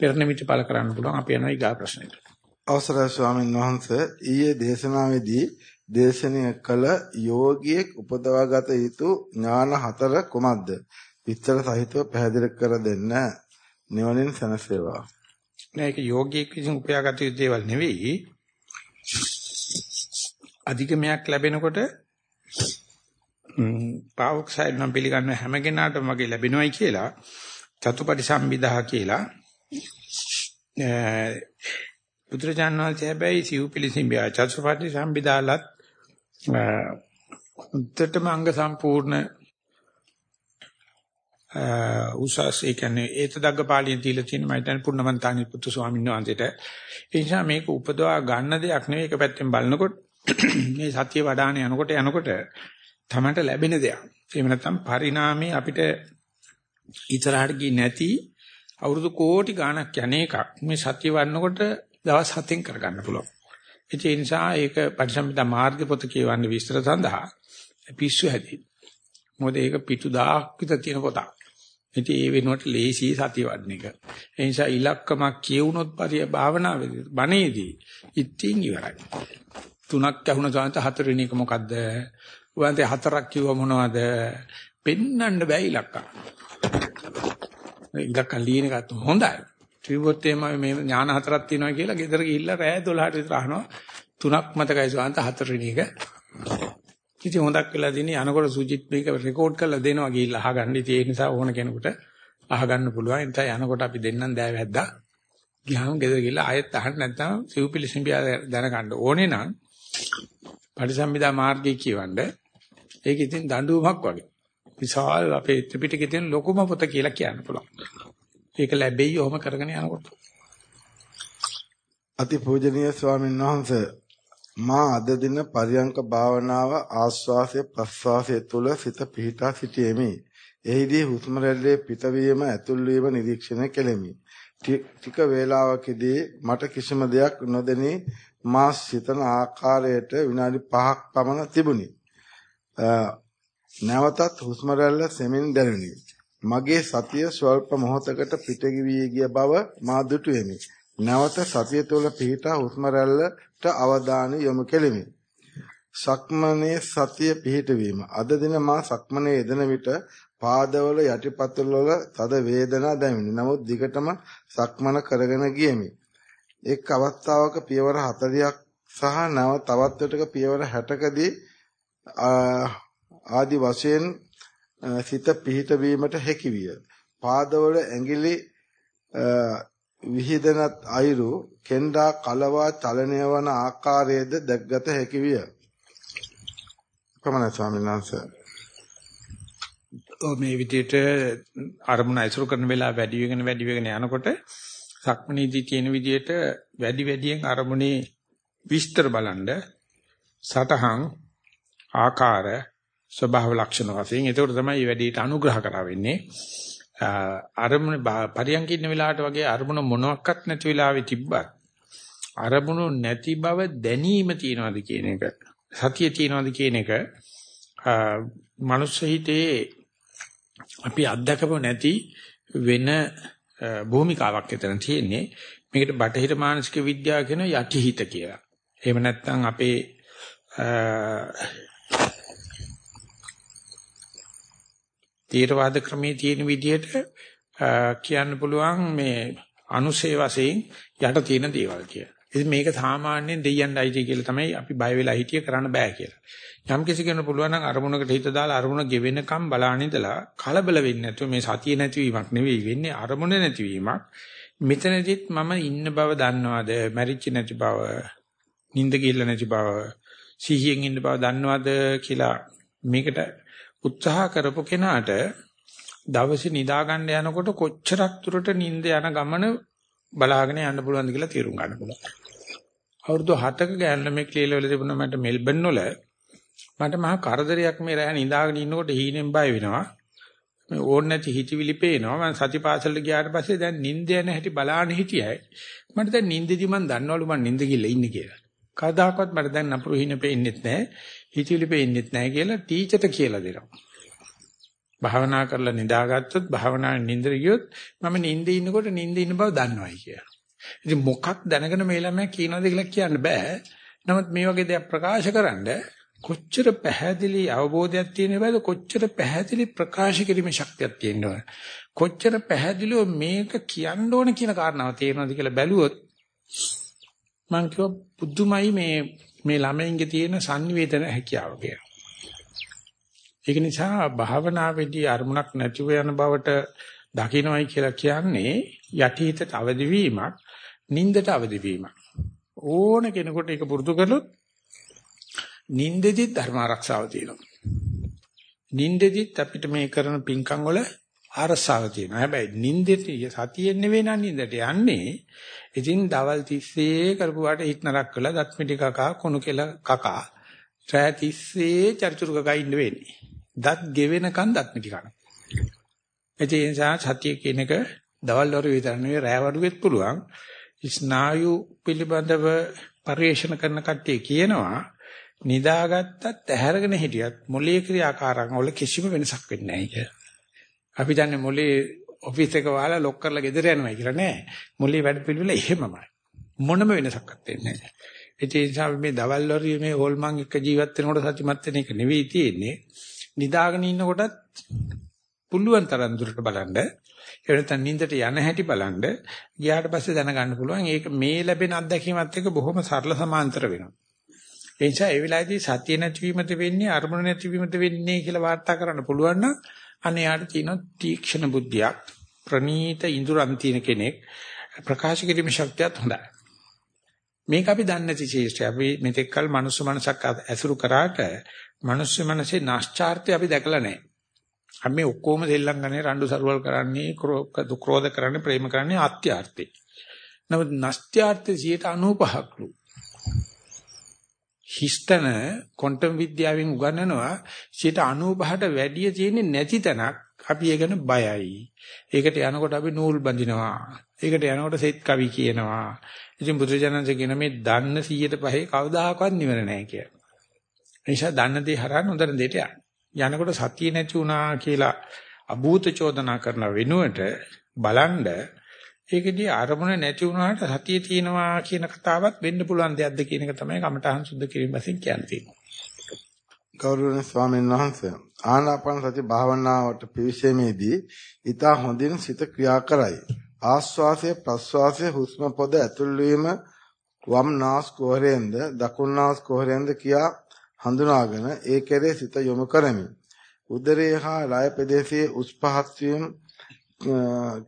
පෙරණ මිට පළ කරන්න පුළුවන්. අපි යනවා ඊගා ප්‍රශ්නෙට. අවසරයි ස්වාමීන් වහන්සේ ඊයේ දේශනාවේදී දේශනය කළ යෝගියෙක් උපදවාගත යුතු ඥාන හතර කුමක්ද? විස්තර සහිතව පැහැදිලි කර දෙන්න. නිවනින් සැනසේවා. නෑ ඒක යෝගියෙක් විසින් උපයාගත යුතු දේවල් නෙවෙයි. අධිකමයක් ලැබෙනකොට පාවොක්සයිඩ් නම් පිළිගන්න හැම කෙනාටම වගේ ලැබෙනවයි කියලා චතුපටි සම්බිදා කියලා පුත්‍රජාන වහන්සේ හැබැයි සිව් පිළිසිඹියා චතුපටි සම්බිදාලත් උත්තරම අංග සම්පූර්ණ උසස් ඒ කියන්නේ ඒත දග්ගපාලියෙන් දීලා තියෙන මම හිතන්නේ පුන්නමන්තානි පුත්තු ස්වාමීන් වහන්සේට. ඒ නිසා මේක උපදවා ගන්න දෙයක් නෙවෙයි. එක පැත්තෙන් බලනකොට [CLEARS THROAT] මේ සත්‍ය වඩාන යනකොට යනකොට තමන්ට ලැබෙන දෙයක්. එහෙම නැත්නම් පරිණාමයේ අපිට ඉතරහට ගියේ නැති අවුරුදු කෝටි ගාණක් යන එකක්. මේ සත්‍ය වඩනකොට දවස් 7න් කරගන්න පුළුවන්. ඒ නිසා ඒක පරිසම්පදා මාර්ග පොත කියවන්න විස්තර සඳහා පිස්සු හැදී. මොකද ඒක පිටු 1000ක් විතර තියෙන පොතක්. ඉතින් ඒ වෙනුවට ලේසි සතිය වඩන එක. ඒ නිසා ඉලක්කමක් කියවුනොත් පරිය භාවනාවේදී බණේදී ඉතින් ඉවරයි. තුනක් ඇහුණ සාන්ත හතරවෙනි එක මොකද්ද? උවන්තේ හතරක් කිව්ව මොනවද? පෙන්වන්න බෑ ඉලක්කම්. ඉලක්කම් ලියන එකත් හොඳයි. ත්‍රිවෘත් එමය මේ ඥාන හතරක් තියෙනවා කියලා ගෙදර ගිහිල්ලා රෑ 12ට විතර අහනවා. තුනක් මතකයි සාන්ත හතරවෙනි එක. ඉතින් හොඳක් වෙලා දිනේ අනකොට සුජිත් මේක රෙකෝඩ් කරලා දෙනවා ගිහිල්ලා අහගන්න. ඉතින් ඒ නිසා ඕන කෙනෙකුට අහගන්න පුළුවන්. ඒ නිසා යනකොට අපි දෙන්නම් දෑවැද්දා. ගියාම ගෙදර ගිහිල්ලා ආයෙත් අහන්න නැත්නම් සිව්පිලිසිම්බියා දැනගන්න ඕනේ නම් පරිසම්මිදා මාර්ගය කියවන්න. ඒක ඉතින් දඬුවමක් වගේ. විශාල අපේ ත්‍රිපිටකයේ තියෙන ලොකුම පොත කියලා කියන්න පුළුවන්. ඒක ලැබෙයි ඔහොම කරගෙන යනකොට. අතිපූජනීය ස්වාමීන් වහන්සේ මා අද දින පරියංක භාවනාව ආස්වාසය ප්‍රස්වාසය තුල සිත පිහිටා සිටීමේ එහිදී හුස්ම රැල්ලේ පිටවීම ඇතුල්වීම නිරීක්ෂණය කෙලෙමි. ටික වේලාවකදී මට කිසිම දෙයක් නොදෙනී මා සිතන ආකාරයට විනාඩි 5ක් පමණ තිබුණි. නැවතත් හුස්ම රැල්ල සෙමින් දැනුනි. මගේ සතිය ස්වල්ප මොහොතකට පිටගිවී ගිය බව මා දුටුවෙමි. නැවත සතිය තුළ පිහිටා හුස්ම රැල්ලට අවධානය යොමු කෙලිමි. සක්මනේ සතිය පිහිටවීම. අද දින මා සක්මනේ යෙදෙන විට පාදවල යටිපතුල් වල තද වේදනා දැනුනි. නමුත් දිගටම සක්මන කරගෙන ගියෙමි. එක් අවස්ථාවක පියවර 40ක් සහ නව තවත් විටක පියවර 60කදී ආදි වශයෙන් සිත පිහිට වීමට හැකි විය. පාදවල ඇඟිලි විහිදෙනත් අයුරු කෙන්ඩා කලවා චලනය වන ආකාරයේද දැක්ගත හැකි විය. කොමන ස්වාමීන් වහන්සේ මේ විදිහට අරමුණ ඇසුරු කරන වෙලාව වැඩි වෙගෙන වැඩි වෙගෙන යනකොට සක්මනීදී තියෙන විදිහට වැඩි වැඩියෙන් අරමුණේ විස්තර බලනද සටහන් ආකාර ස්වභාව ලක්ෂණ වශයෙන්. ඒකට තමයි මේ වැඩේට අනුග්‍රහ කරා වෙන්නේ. අරමුණ පරියන්ක ඉන්න වෙලාවට වගේ අරමුණ මොනවත් නැති වෙලාවේ තිබ්බත් අරමුණු නැති බව දැනීම තියනවාද කියන එක සතිය තියනවාද කියන එක මනුස්ස හිතේ අපි අත්දකපො නැති වෙන භූමිකාවක් එතන තියෙන්නේ. මේකට බටහිර මානසික විද්‍යාව කියන යටිහිත කියලා. එහෙම නැත්නම් අපේ තීරවාද ක්‍රමයේ තියෙන විදිහට කියන්න පුළුවන් මේ අනුසේ වශයෙන් යට තියෙන දේවල් කියලා. ඉතින් මේක සාමාන්‍යයෙන් දෙයයන්ට අයිති කියලා තමයි අපි බය වෙලා හිටිය කරන්න බෑ කියලා. යම් කිසි කෙනෙකුට පුළුවන් නම් අරමුණකට හිත දාලා අරමුණ ගෙවෙනකම් බලාන ඉඳලා කලබල වෙන්නේ නැතුව මේ සතිය නැතිවීමක් නෙවෙයි වෙන්නේ අරමුණ නැතිවීමක්. මෙතනදිත් මම ඉන්න බව දන්නවද? මැරිච්ච නැති බව, නිින්ද ගිහිල්ලා නැති බව, සිහියෙන් ඉන්න බව දන්නවද කියලා මේකට උත්සාහ කරපු කෙනාට දවසේ නිදා ගන්න යනකොට කොච්චරක් දුරට නිින්ද යන ගමන බලාගෙන යන්න පුළුවන්ද කියලා තීරුම් ගන්න පුළුවන්. අවුරුදු 7ක ගෑනු ළමෙක් ලියලා වෙල තිබුණා මට මෙල්බන් වල මට මහා කරදරයක් මේ රැහ නිදාගෙන ඉන්නකොට හීනෙන් බය වෙනවා. මේ ඕන නැති හිතවිලි පේනවා. මම සතිපාසලට ගියාට පස්සේ දැන් නිින්ද යන හැටි බලාන හිටියයි. මට දැන් නිින්දදී මම දන්නවලු මම නිින්ද ගිහලා ඉන්නේ කියලා. කවදාකවත් මට දැන් නපුරු හිණ පෙන්නේ නැහැ. හිතවිලි පෙන්නේ නැහැ කියලා ටීචර්ට කියලා දෙනවා. භාවනා කරලා නිදාගත්තොත් භාවනාවේ නින්දර ගියොත් මම නින්දේ ඉන්නකොට නින්දේ ඉන්න බව දන්නවයි කියලා. ඉතින් මොකක් දැනගෙන මේ ළමයා කියනවද කියලා කියන්න බෑ. නමුත් මේ වගේ දෙයක් ප්‍රකාශ කරන්න කොච්චර පැහැදිලි අවබෝධයක් තියෙන බෑද කොච්චර පැහැදිලි ප්‍රකාශ කිරීමේ ශක්තියක් තියෙනවද කොච්චර පැහැදිලිව මේක කියන්න ඕන කියන කාරණාව තේරෙනවද කියලා බැලුවොත් මම කිව්වා පුදුමයි මේ මේ ළමයින්ගේ තියෙන sannivedana හැකියාව කියලා. ඒක නිසා භාවනාවේදී අරමුණක් නැතිව යන බවට දකින්නයි කියලා කියන්නේ යටිහිතට අවදි වීමක්, නින්දට අවදි වීමක්. ඕන කෙනෙකුට ඒක පුරුදු කළොත් නින්දෙදි ධර්ම ආරක්ෂාව තියෙනවා. නින්දෙදිත් අපිට මේ කරන පින්කම් වල ආරක්ෂාව තියෙනවා. හැබැයි නින්දෙට සතියෙන් නෙවෙයි නම් නින්දට යන්නේ. ඉතින් දවල් තිස්සේ කරපුවාට හිට නරක් කළා දත් මිටි කකා කුණු කෙල කකා. රෑ තිස්සේ චරිචුරු කකා ඉන්න වෙන්නේ. දත් ගෙවෙනකන් දත් මිටි කන. ඒ නිසා සතිය කියන එක දවල් වරු විතර නෙවෙයි රෑ වරුවෙත් පුළුවන්. ස්නායු පිළිබඳව පරිශන කරන කට්ටිය කියනවා නිදාගත්තත් ඇහැරගෙන හිටියත් මොළයේ ක්‍රියාකාරකම් වල කිසිම වෙනසක් වෙන්නේ නැහැ කියලා. අපි දන්නේ මොළේ ඔෆිස් එක වහලා ලොක් කරලා ගෙදර යනවා කියලා නෑ. මොළේ වැඩ පිළිවෙල එහෙමමයි. මොනම වෙනසක් වෙන්නේ නැහැ. ඒ නිසා මේ දවල් වරුවේ මේ හොල්මන් එක්ක ජීවත් වෙනකොට සත්‍යමත් වෙන එක නෙවෙයි තියෙන්නේ. නිදාගෙන ඉන්නකොටත් පුළුවන් තරම් දුරට බලන්න ඒ නැත්නම් නිින්දට යන හැටි බලන්න ගියාට පස්සේ දැනගන්න පුළුවන් ඒක මේ ලැබෙන අත්දැකීමත් එක්ක බොහොම සරල සමාන්තර වෙනවා ඒ නිසා ඒ වෙලාවේදී සතිය නැතිවීමද වෙන්නේ අරමුණ නැතිවීමද වෙන්නේ කියලා වාර්තා කරන්න පුළුවන් නම් අනේ යාට තියෙන තීක්ෂණ බුද්ධියක් ප්‍රනීත ඉඳුරන් තියෙන කෙනෙක් ප්‍රකාශ කිරීම ශක්තියත් හොඳයි. මේක අපි දන්නේ නැති ශේෂ්ඨය. අපි මෙතෙක්කල් මනුස්ස මනසක් ඇසුරු කරාට මනුස්ස මනසේ නැස්චාර්ත්‍ය අපි දැකලා නැහැ. අපි මේ ඔක්කොම දෙල්ලම් ගන්නේ රණ්ඩු සරුවල් කරන්නේ ක්‍රෝධ කරන්නේ ප්‍රේම කරන්නේ අත්‍යාර්ථේ. නමුත් නැස්ත්‍යාර්ථේ 95%ක්ලු. හිස්තන ක්වොන්ටම් විද්‍යාවෙන් උගන්වනවා 95ට වැඩිය තියෙන්නේ නැති තැනක් අපි ඒ ගැන බයයි. ඒකට යනකොට අපි නූල් බඳිනවා. ඒකට යනකොට සෙත් කවි කියනවා. ඉතින් බුදුජානන්සේ කියන මේ දන්න 100ට කවදාහක්වත් නිවර නැහැ කියලා. ඒ නිසා දන්න දේ හරහා නොදන්න දෙයට යන්න. යනකොට සතිය නැති වුණා කියලා අභූත චෝදනා කරන වෙනුවට බලන්ඩ ඒකදී අරමුණ නැති වුණාට සතිය තියෙනවා කියන කතාවක් වෙන්න පුළුවන් දෙයක්ද කියන එක තමයි කමඨහං සුද්ධ කිරීම වශයෙන් කියන්නේ. ගෞරවනීය ස්වාමීන් වහන්සේ ආනාපාන සති භාවනාවට පිවිසීමේදී ඊට හොඳින් සිත ක්‍රියා කරයි. ආස්වාසය ප්‍රස්වාසය හුස්ම පොද ඇතුල් වීම වම් නාස් කුහරයෙන්ද දකුණු නාස් කුහරයෙන්ද කියා හඳුනාගෙන ඒ කෙරේ සිත යොමු කරමි. උදරයේ හා ලය ප්‍රදේශයේ උස් පහත් වීම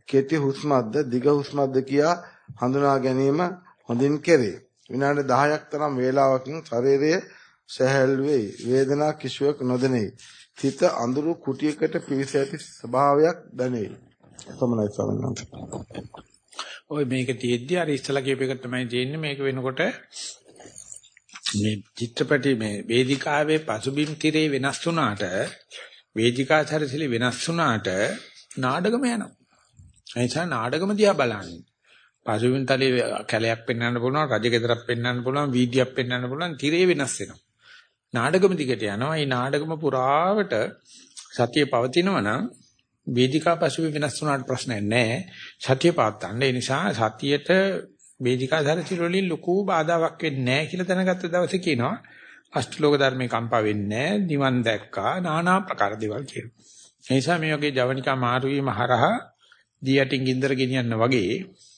කෙටි හුස්මක්ද දිග හුස්මක්ද කියා හඳුනා ගැනීම හොඳින් කෙරේ. විනාඩි 10ක් තරම් වේලාවකින් ශරීරයේ සැහැල් වෙයි. වේදනා කිසිවක් නොදැනේ. සිත අඳුරු කුටියකට පිවිස ඇති ස්වභාවයක් දැනේ. එපමණයි ස්වාමීන් වහන්සේ. ඔය මේක තියෙද්දි අර ඉස්සලා කියප එක තමයි තියෙන්නේ මේක වෙනකොට මේ චිත්‍රපටි මේ වේදිකාවේ පසුබිම් තිරේ වෙනස් වුණාට වේදිකා සැරසිලි වෙනස් වුණාට නාඩගම යනවා. ඒ නිසා නාඩගම දිහා බලන්නේ. පසුබිම් තලයේ කැලයක් පෙන්වන්න පුළුවන්, රජගෙදරක් පෙන්වන්න පුළුවන්, වීදියක් පෙන්වන්න පුළුවන්, තිරේ වෙනස් වෙනවා. නාඩගම දිගට යනවා. මේ නාඩගම පුරාවට සතිය පවතිනවා නම් වේදිකා පසුබිම් වෙනස් වුණාට ප්‍රශ්නයක් නැහැ. සතිය පවත්තන්න. ඒ නිසා සතියට වේදිකා ධර්තිල වලින් ලොකු බාධාවක් වෙන්නේ නැහැ කියලා දැනගත්ත දවසේ කියනවා අෂ්ටලෝක ධර්මේ කම්පා වෙන්නේ නැහැ. නිවන් දැක්කා. নানা ප්‍රකාර දේවල් කියනවා. ඒ නිසා මේ වගේ ජවනිකා මාරු වීම හරහා දී යටින් ගින්දර ගෙනියන්න වගේ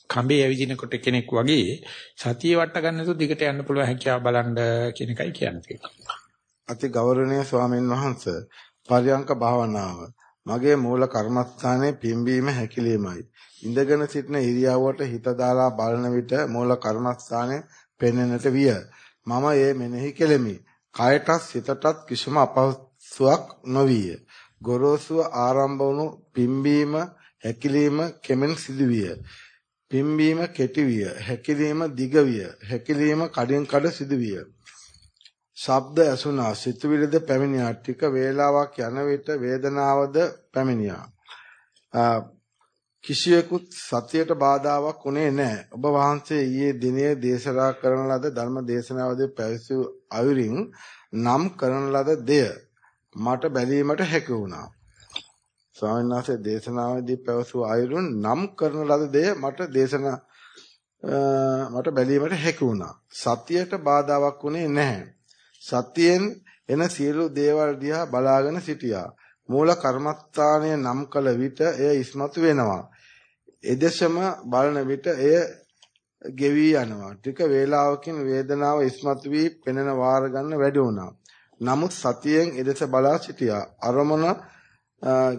කඹේ ඇවිදිනකොට කෙනෙක් වගේ සතිය වට ගන්න තු දිගට යන්න පුළුවන් හැකියාව බලන්න කියන එකයි කියන්නේ. අති ගෞරවනීය ස්වාමීන් වහන්සේ පරියංක භාවනාව මගේ මූල කර්මස්ථානයේ පිම්බීම හැකිලීමයි. ඉඳගෙන සිටින ඉරියව්වට හිත දාලා බලන විට මූල කර්මස්ථානයේ පෙනෙන්නට විය. මම ඒ මෙනෙහි කෙලෙමි. කයටත් සිතටත් කිසිම අපහසුයක් නොවිය. ගොරෝසුව ආරම්භ වුණු පිම්බීම හැකිලීම කෙමෙන් සිදුවිය. පිම්බීම කෙටි විය. හැකිලීම දිග විය. හැකිලීම කඩෙන් කඩ සිදුවිය. ශබ්ද ඇසුණා සිතුවිලිද පැමිණියා ටික වේලාවක් යන විට වේදනාවද පැමිණියා කිසියෙකුත් සතියට බාධාවක් උනේ නැහැ ඔබ වහන්සේ ඊයේ දිනේ දේශනා කරන ලද ධර්ම දේශනාවදී පැවසූ අයුරින් නම් කරන ලද දෙය මට බැලීමට හැකි වුණා ස්වාමීන් වහන්සේ දේශනාවේදී පැවසූ අයුරුන් නම් කරන ලද දෙය මට දේශනා මට බැලීමට හැකි වුණා සතියට බාධාවක් උනේ නැහැ සතියෙන් එන සියලු දේවල් දිහා බලාගෙන සිටියා. මූල කර්මස්ථානය නම් කළ විට එය ඉස්මතු වෙනවා. එදෙසම බලන විට එය ගෙවි යනවා. ටික වේලාවකින් වේදනාව ඉස්මතු වී පෙනෙන වාර ගන්න වැඩි වුණා. නමුත් සතියෙන් එදෙස බලා සිටියා. අරමුණ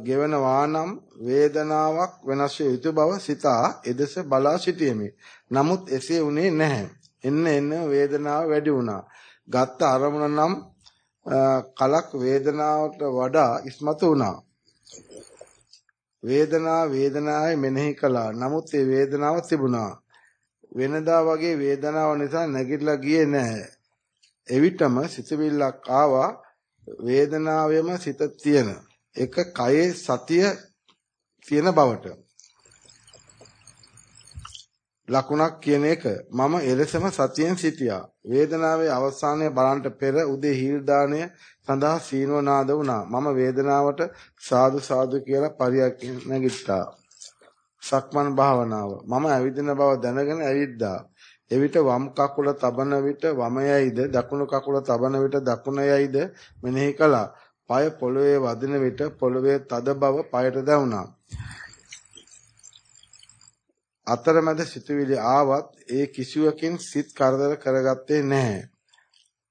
ගෙවන වානම් වේදනාවක් වෙනස් යුතු බව සිතා එදෙස බලා සිටියෙමි. නමුත් එසේ වුණේ නැහැ. එන්න එන්න වේදනාව වැඩි වුණා. ගත්ත අරමුණ නම් කලක් වේදනාවට වඩා ඉස්මතු වුණා. වේදනා වේදනාවේ මෙනෙහි කළා. නමුත් ඒ වේදනාව තිබුණා. වෙනදා වගේ වේදනාව නිසා නැගිටලා ගියේ නැහැ. එවිටම සිතවිල්ලක් ආවා වේදනාවෙම සිත තියෙන එක කයේ සතිය තියෙන බවට ලකුණක් කියන එක මම එලෙසම සතියෙන් සිටියා. වේදනාවේ අවසානයේ බලන්ට පෙර උදේ හීල් දාණය සඳහා සීනව නාද වුණා. මම වේදනාවට සාදු සාදු කියලා පරියක් නැගිට්ටා. සක්මන් භාවනාව. මම ඇවිදින බව දැනගෙන ඇවිද්දා. එවිට වම් කකුල තබන විට වම යයිද දකුණු කකුල තබන විට දකුණ යයිද මෙනෙහි කළා. পায় පොළවේ වදින විට පොළවේ තද බව পায়ට දැනුණා. අතරමැද සිතුවිලි ආවත් ඒ කිසිවකින් සිත් කරදර කරගත්තේ නැහැ.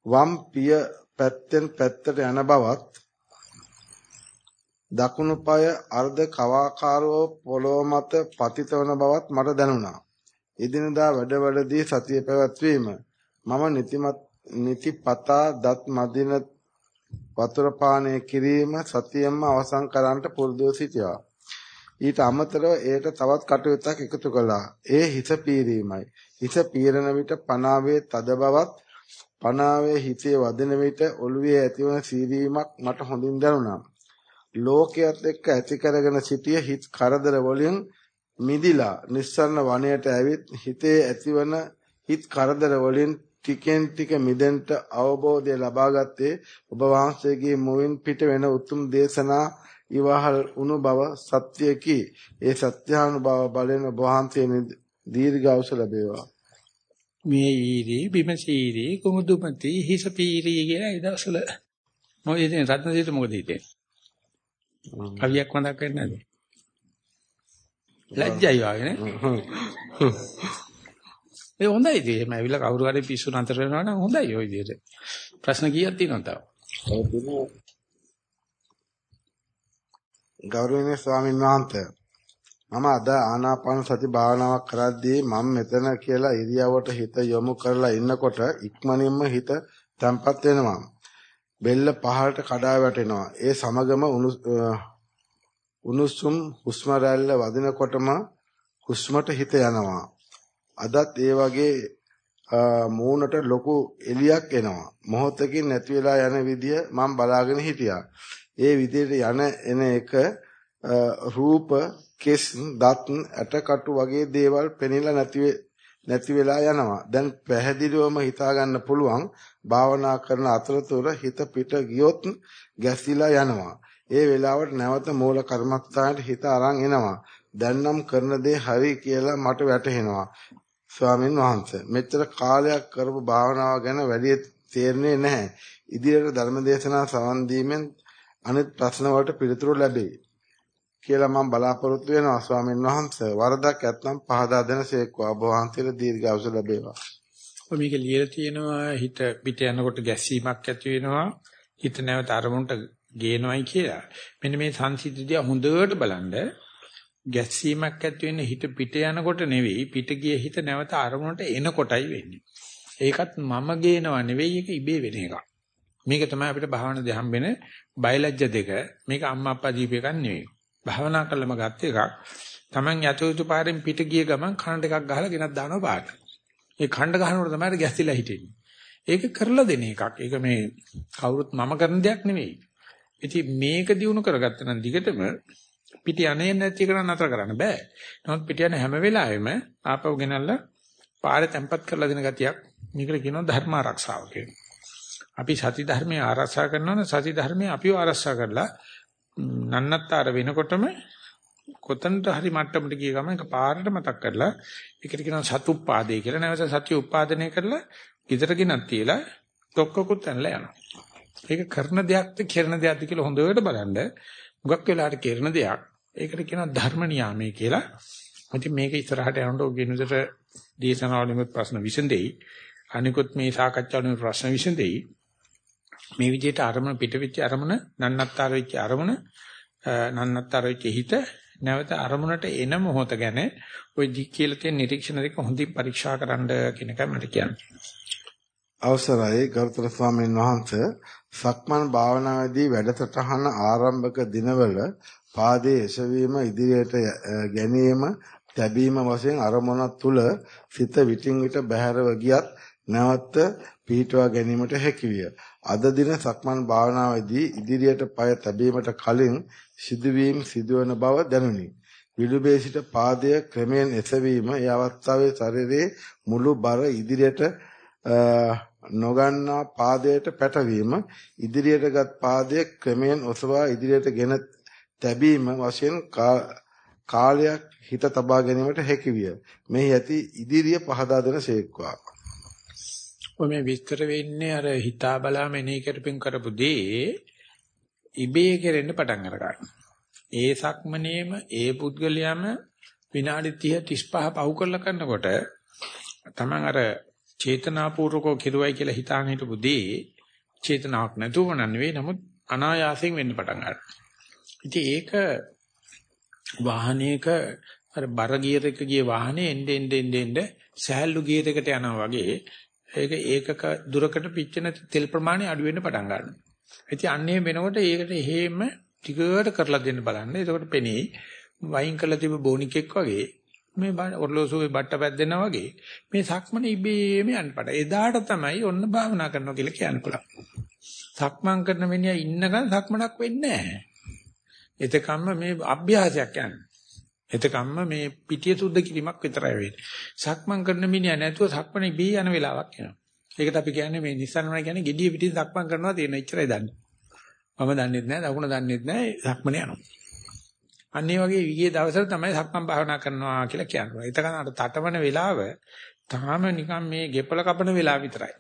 වම් පිය පැත්තෙන් පැත්තට යන බවත් දකුණු පාය අර්ධ කවාකාරව පොළොව මත පතිත වන බවත් මට දැනුණා. එදිනදා වැඩවලදී සතිය පැවැත්වීම මම නිතිමත් නිතිපතා දත් මදින වතුර පානය කිරීම සතියෙන්ම අවසන් කරන්නට පුරුදු සිටියා. ඊට අමතරව එයට තවත් කටයුත්තක් එකතු කළා. ඒ හිස පීරීමයි. හිස පීරන විට පනාවේ තද බවත් පනාවේ හිතේ වදින විට ඔළුවේ ඇතිවන සීරීමක් මට හොඳින් දැනුණා. ලෝකයේත් එක්ක ඇති කරගෙන සිටිය හිත කරදර වලින් මිදිලා නිස්සරණ වනයේට ඇවිත් හිතේ ඇතිවන හිත කරදර වලින් ටිකෙන් ටික මිදෙන්න අවබෝධය ලබා ගත්තේ ඔබ වහන්සේගේ මුවින් පිට වෙන උතුම් දේශනා ඉවහල් වුණු බව සත්‍යකි. ඒ සත්‍යානුභව බලෙන් වහන්සේ දීර්ඝායුෂ ලැබේවා. මේ ඊරි බිමසීරි කුමුදුමති හිසපීරි කියන ඒ දවස්වල මොකද ඉතින් රත්නදීත මොකද හිතේ? කවියක් මතක් වෙන්නේ නැද්ද? ලැජ්ජයි වාගේ නේ. [LAUGHS] ඒ හොඳයි ඉතින් එහෙම ඇවිල්ලා කවුරු හරි පිස්සු නතර වෙනවා නම් හොඳයි ওই විදිහට. ප්‍රශ්න කීයක් තියෙනවද තව? ගෞරවනීය ස්වාමීන් වහන්සේ මම අද ආනාපාන සති භාවනාවක් කරද්දී මම මෙතන කියලා ඉරියවට හිත යොමු කරලා ඉන්නකොට ඉක්මනින්ම හිත තැම්පත් වෙනවා. බෙල්ල පහළට කඩා වැටෙනවා. ඒ සමගම උණුසුම් හුස්ම රැල්ල වදිනකොටම හුස්මට හිත යනවා. අදත් ඒ වගේ මූණට ලොකු එලියක් එනවා. මොහොතකින් නැති වෙලා යන විදිය මම බලාගෙන හිටියා. ඒ විදියට යන එන එක රූප, කෙස්, දත්, ඇටකටු වගේ දේවල් පෙනිලා නැති නැති වෙලා යනවා. දැන් පැහැදිලිවම හිතා ගන්න පුළුවන් භාවනා කරන අතරතුර හිත පිට ගියොත් ගැසිලා යනවා. ඒ වෙලාවට නැවත මූල කර්මස්ථානට හිත අරන් එනවා. දැන් නම් කරන දේ හරි කියලා මට වැටහෙනවා. ස්වාමින් වහන්සේ මෙච්චර කාලයක් කරපු භාවනාව ගැන වැඩි තේරෙන්නේ නැහැ. ඉදිරියට ධර්මදේශනා සවන් දීමෙන් අනිත් ප්‍රශ්න වලට පිළිතුරු ලැබෙයි. කියලා මම බලාපොරොත්තු වෙනවා ස්වාමීන් වහන්සේ. වරදක් ඇත්නම් පහදා දෙන සේක්වා ඔබ වහන්සේට දීර්ඝායුෂ ලැබේවා. ඔය මේක ලියලා තියෙනවා හිත පිට යනකොට ගැස්සීමක් ඇති වෙනවා. හිත නැවත අරමුණට ගේනවයි කියලා. මෙන්න මේ සංසිද්ධිය හොඳට බලන්න ගැස්සීමක් ඇති වෙන්නේ හිත පිට යනකොට නෙවෙයි පිට ගිය හිත නැවත අරමුණට එනකොටයි වෙන්නේ. ඒකත් මම ගේනවා නෙවෙයි ඒක ඉබේ වෙන එකක්. මේක තමයි අපිට භාවනාවේ හම්බෙන බයලජ්‍ය දෙක. මේක අම්මා අප්පා දීප එකක් නෙවෙයි. භාවනා කළම ගත්ත එකක්. Taman යතුතු පාරෙන් පිට ගිය ගමන් කන ටිකක් ගහලා ගෙනත් දානවා පාට. ඒ කණ්ඩ ගහනකොට තමයි ගැස්සිලා හිටින්නේ. ඒක කරලා දෙන එකක්. ඒක මේ කවුරුත් මම කරන දෙයක් නෙවෙයි. ඉතින් මේක දිනු කරගත්ත නම් දිගටම පිට යන්නේ නැති එක නතර කරන්න බෑ. නමුත් පිට යන හැම වෙලාවෙම ආපහු ගෙනල්ලා පාරේ තැම්පත් කරලා දෙන ගතියක් මේකට කියනවා ධර්ම ආරක්ෂාව කියලා. අපි සති ධර්මයේ ආරක්ෂා කරනවා සති ධර්මයේ අපිව ආරක්ෂා කරලා නන්නත්තර වෙනකොටම කොතනට හරි මට්ටමට ගිය ගමන් ඒක පාරට මතක් කරලා ඒකට කියනවා සතුප්පාදේ කියලා. නැවත සතිය උපාදනය කරලා ගෙදර ගෙනත් තියලා තොක්කකුත් ඇනලා යනවා. ඒක කරන දෙයක්ද කරන දෙයක්ද කියලා හොඳට බලන්න. මුගක් වෙලාට කරන දෙයක්. ඒකට කියනවා ධර්ම නියාමයේ කියලා. ඉතින් මේක ඉස්සරහට යනකොට ඔය විදිහට දේශනාවලින් ප්‍රශ්න විසඳෙයි. අනිකුත් මේ සාකච්ඡාවලින් ප්‍රශ්න විසඳෙයි. මේ විදිහට අරමුණ පිටවිච්ච අරමුණ නන්නත්තර වෙච්ච අරමුණ නන්නත්තර වෙච්ච හිත නැවත අරමුණට එන මොහොත ගැන ওই දි කියලා තියෙන නිරීක්ෂණ දෙක හොඳින් පරීක්ෂා කරන්න කියන එක මට කියන්නේ. අවසරයි ගරුතර ස්වාමීන් වහන්සේ සක්මන් භාවනාවේදී වැඩසටහන ආරම්භක දිනවල පාදයේ එසවීම ඉදිරියට ගැනීම තැබීම වශයෙන් අරමුණ තුල සිත විටින් විට බැහැරව ගියත් නැවත පිහිටවා ගැනීමට හැකියිය. අද දින සක්මන් භාවනාවේදී ඉදිරියට පය තැබීමට කලින් සිදුවීම් සිදුවන බව දැනුනි. විලුඹේ සිට පාදය ක්‍රමයෙන් එසවීම ඒ අවස්ථාවේ ශරීරයේ මුළු බර ඉදිරියට නොගන්නා පාදයට පැටවීම ඉදිරියටගත් පාදය ක්‍රමයෙන් ඔසවා ඉදිරියට ගෙන තැබීම වශයෙන් කාලයක් හිත තබා ගැනීමට හැකියිය. මෙහි ඇති ඉදිරිය පහදා දෙන ශේක්වා. ඔය මේ විස්තර වෙන්නේ අර හිතා බලා මෙනෙහි කරපින් කරපු දේ ඉබේ කෙරෙන්න පටන් අරගන්නවා. ඒ සක්මනේම ඒ පුද්ගලයාම විනාඩි 30 35 පහු කරලා කරනකොට තමන් අර චේතනාපූර්වකව කිරුවයි කියලා හිතාගෙන හිටපු දේ චේතනාවක් නැතුව නෙවෙයි නමුත් අනායාසයෙන් වෙන්න පටන් ගන්නවා. ඉතින් ඒක වාහනයක අර බර ගියර් එක ගිය වාහනේ එන්න එන්න එන්න එන්න සහැල්ලු ගියර් එකට යනවා වගේ ඒක ඒකක දුරකට පිච්චෙන තෙල් ප්‍රමාණය අඩු වෙන්න පටන් ගන්නවා. ඉතින් අන්නේ වෙනකොට ඒකට හේම ටිකට කරලා දෙන්න බලන්න. එතකොට පෙනේ වයින් කරලා තිබ්බ බොනිකෙක් වගේ මේ ඔර්ලෝසුවේ බට්ට පැද්දෙනා වගේ මේ සක්මන ඉබේම යන්න පට. එදාට තමයි ඔන්න භාවනා කරනවා කියලා කියන්න පුළුවන්. සක්මන් කරන මිනිහා ඉන්නකන් සක්මනක් වෙන්නේ නැහැ. එතකම්ම මේ අභ්‍යාසයක් යන්නේ. එතකම්ම මේ පිටිය සුද්ධ කිරීමක් විතරයි වෙන්නේ. සක්මන් කරන මිනිහා නැතුව සක්මනේ බී යන වෙලාවක් එනවා. ඒකට අපි කියන්නේ මේ නිස්සාරණ කියන්නේ gediya පිටින් සක්මන් කරනවා තියෙන එච්චරයි දන්නේ. මම දන්නෙත් නැහැ, දකුණ දන්නෙත් නැහැ, සක්මනේ යනවා. අන්න ඒ වගේ විගේ දවසට තමයි සක්මන් භාවනා කරනවා කියලා කියනවා. එතකන් අර තටමන වෙලාව තාම නිකන් මේ ගෙපල කපන වෙලාව විතරයි.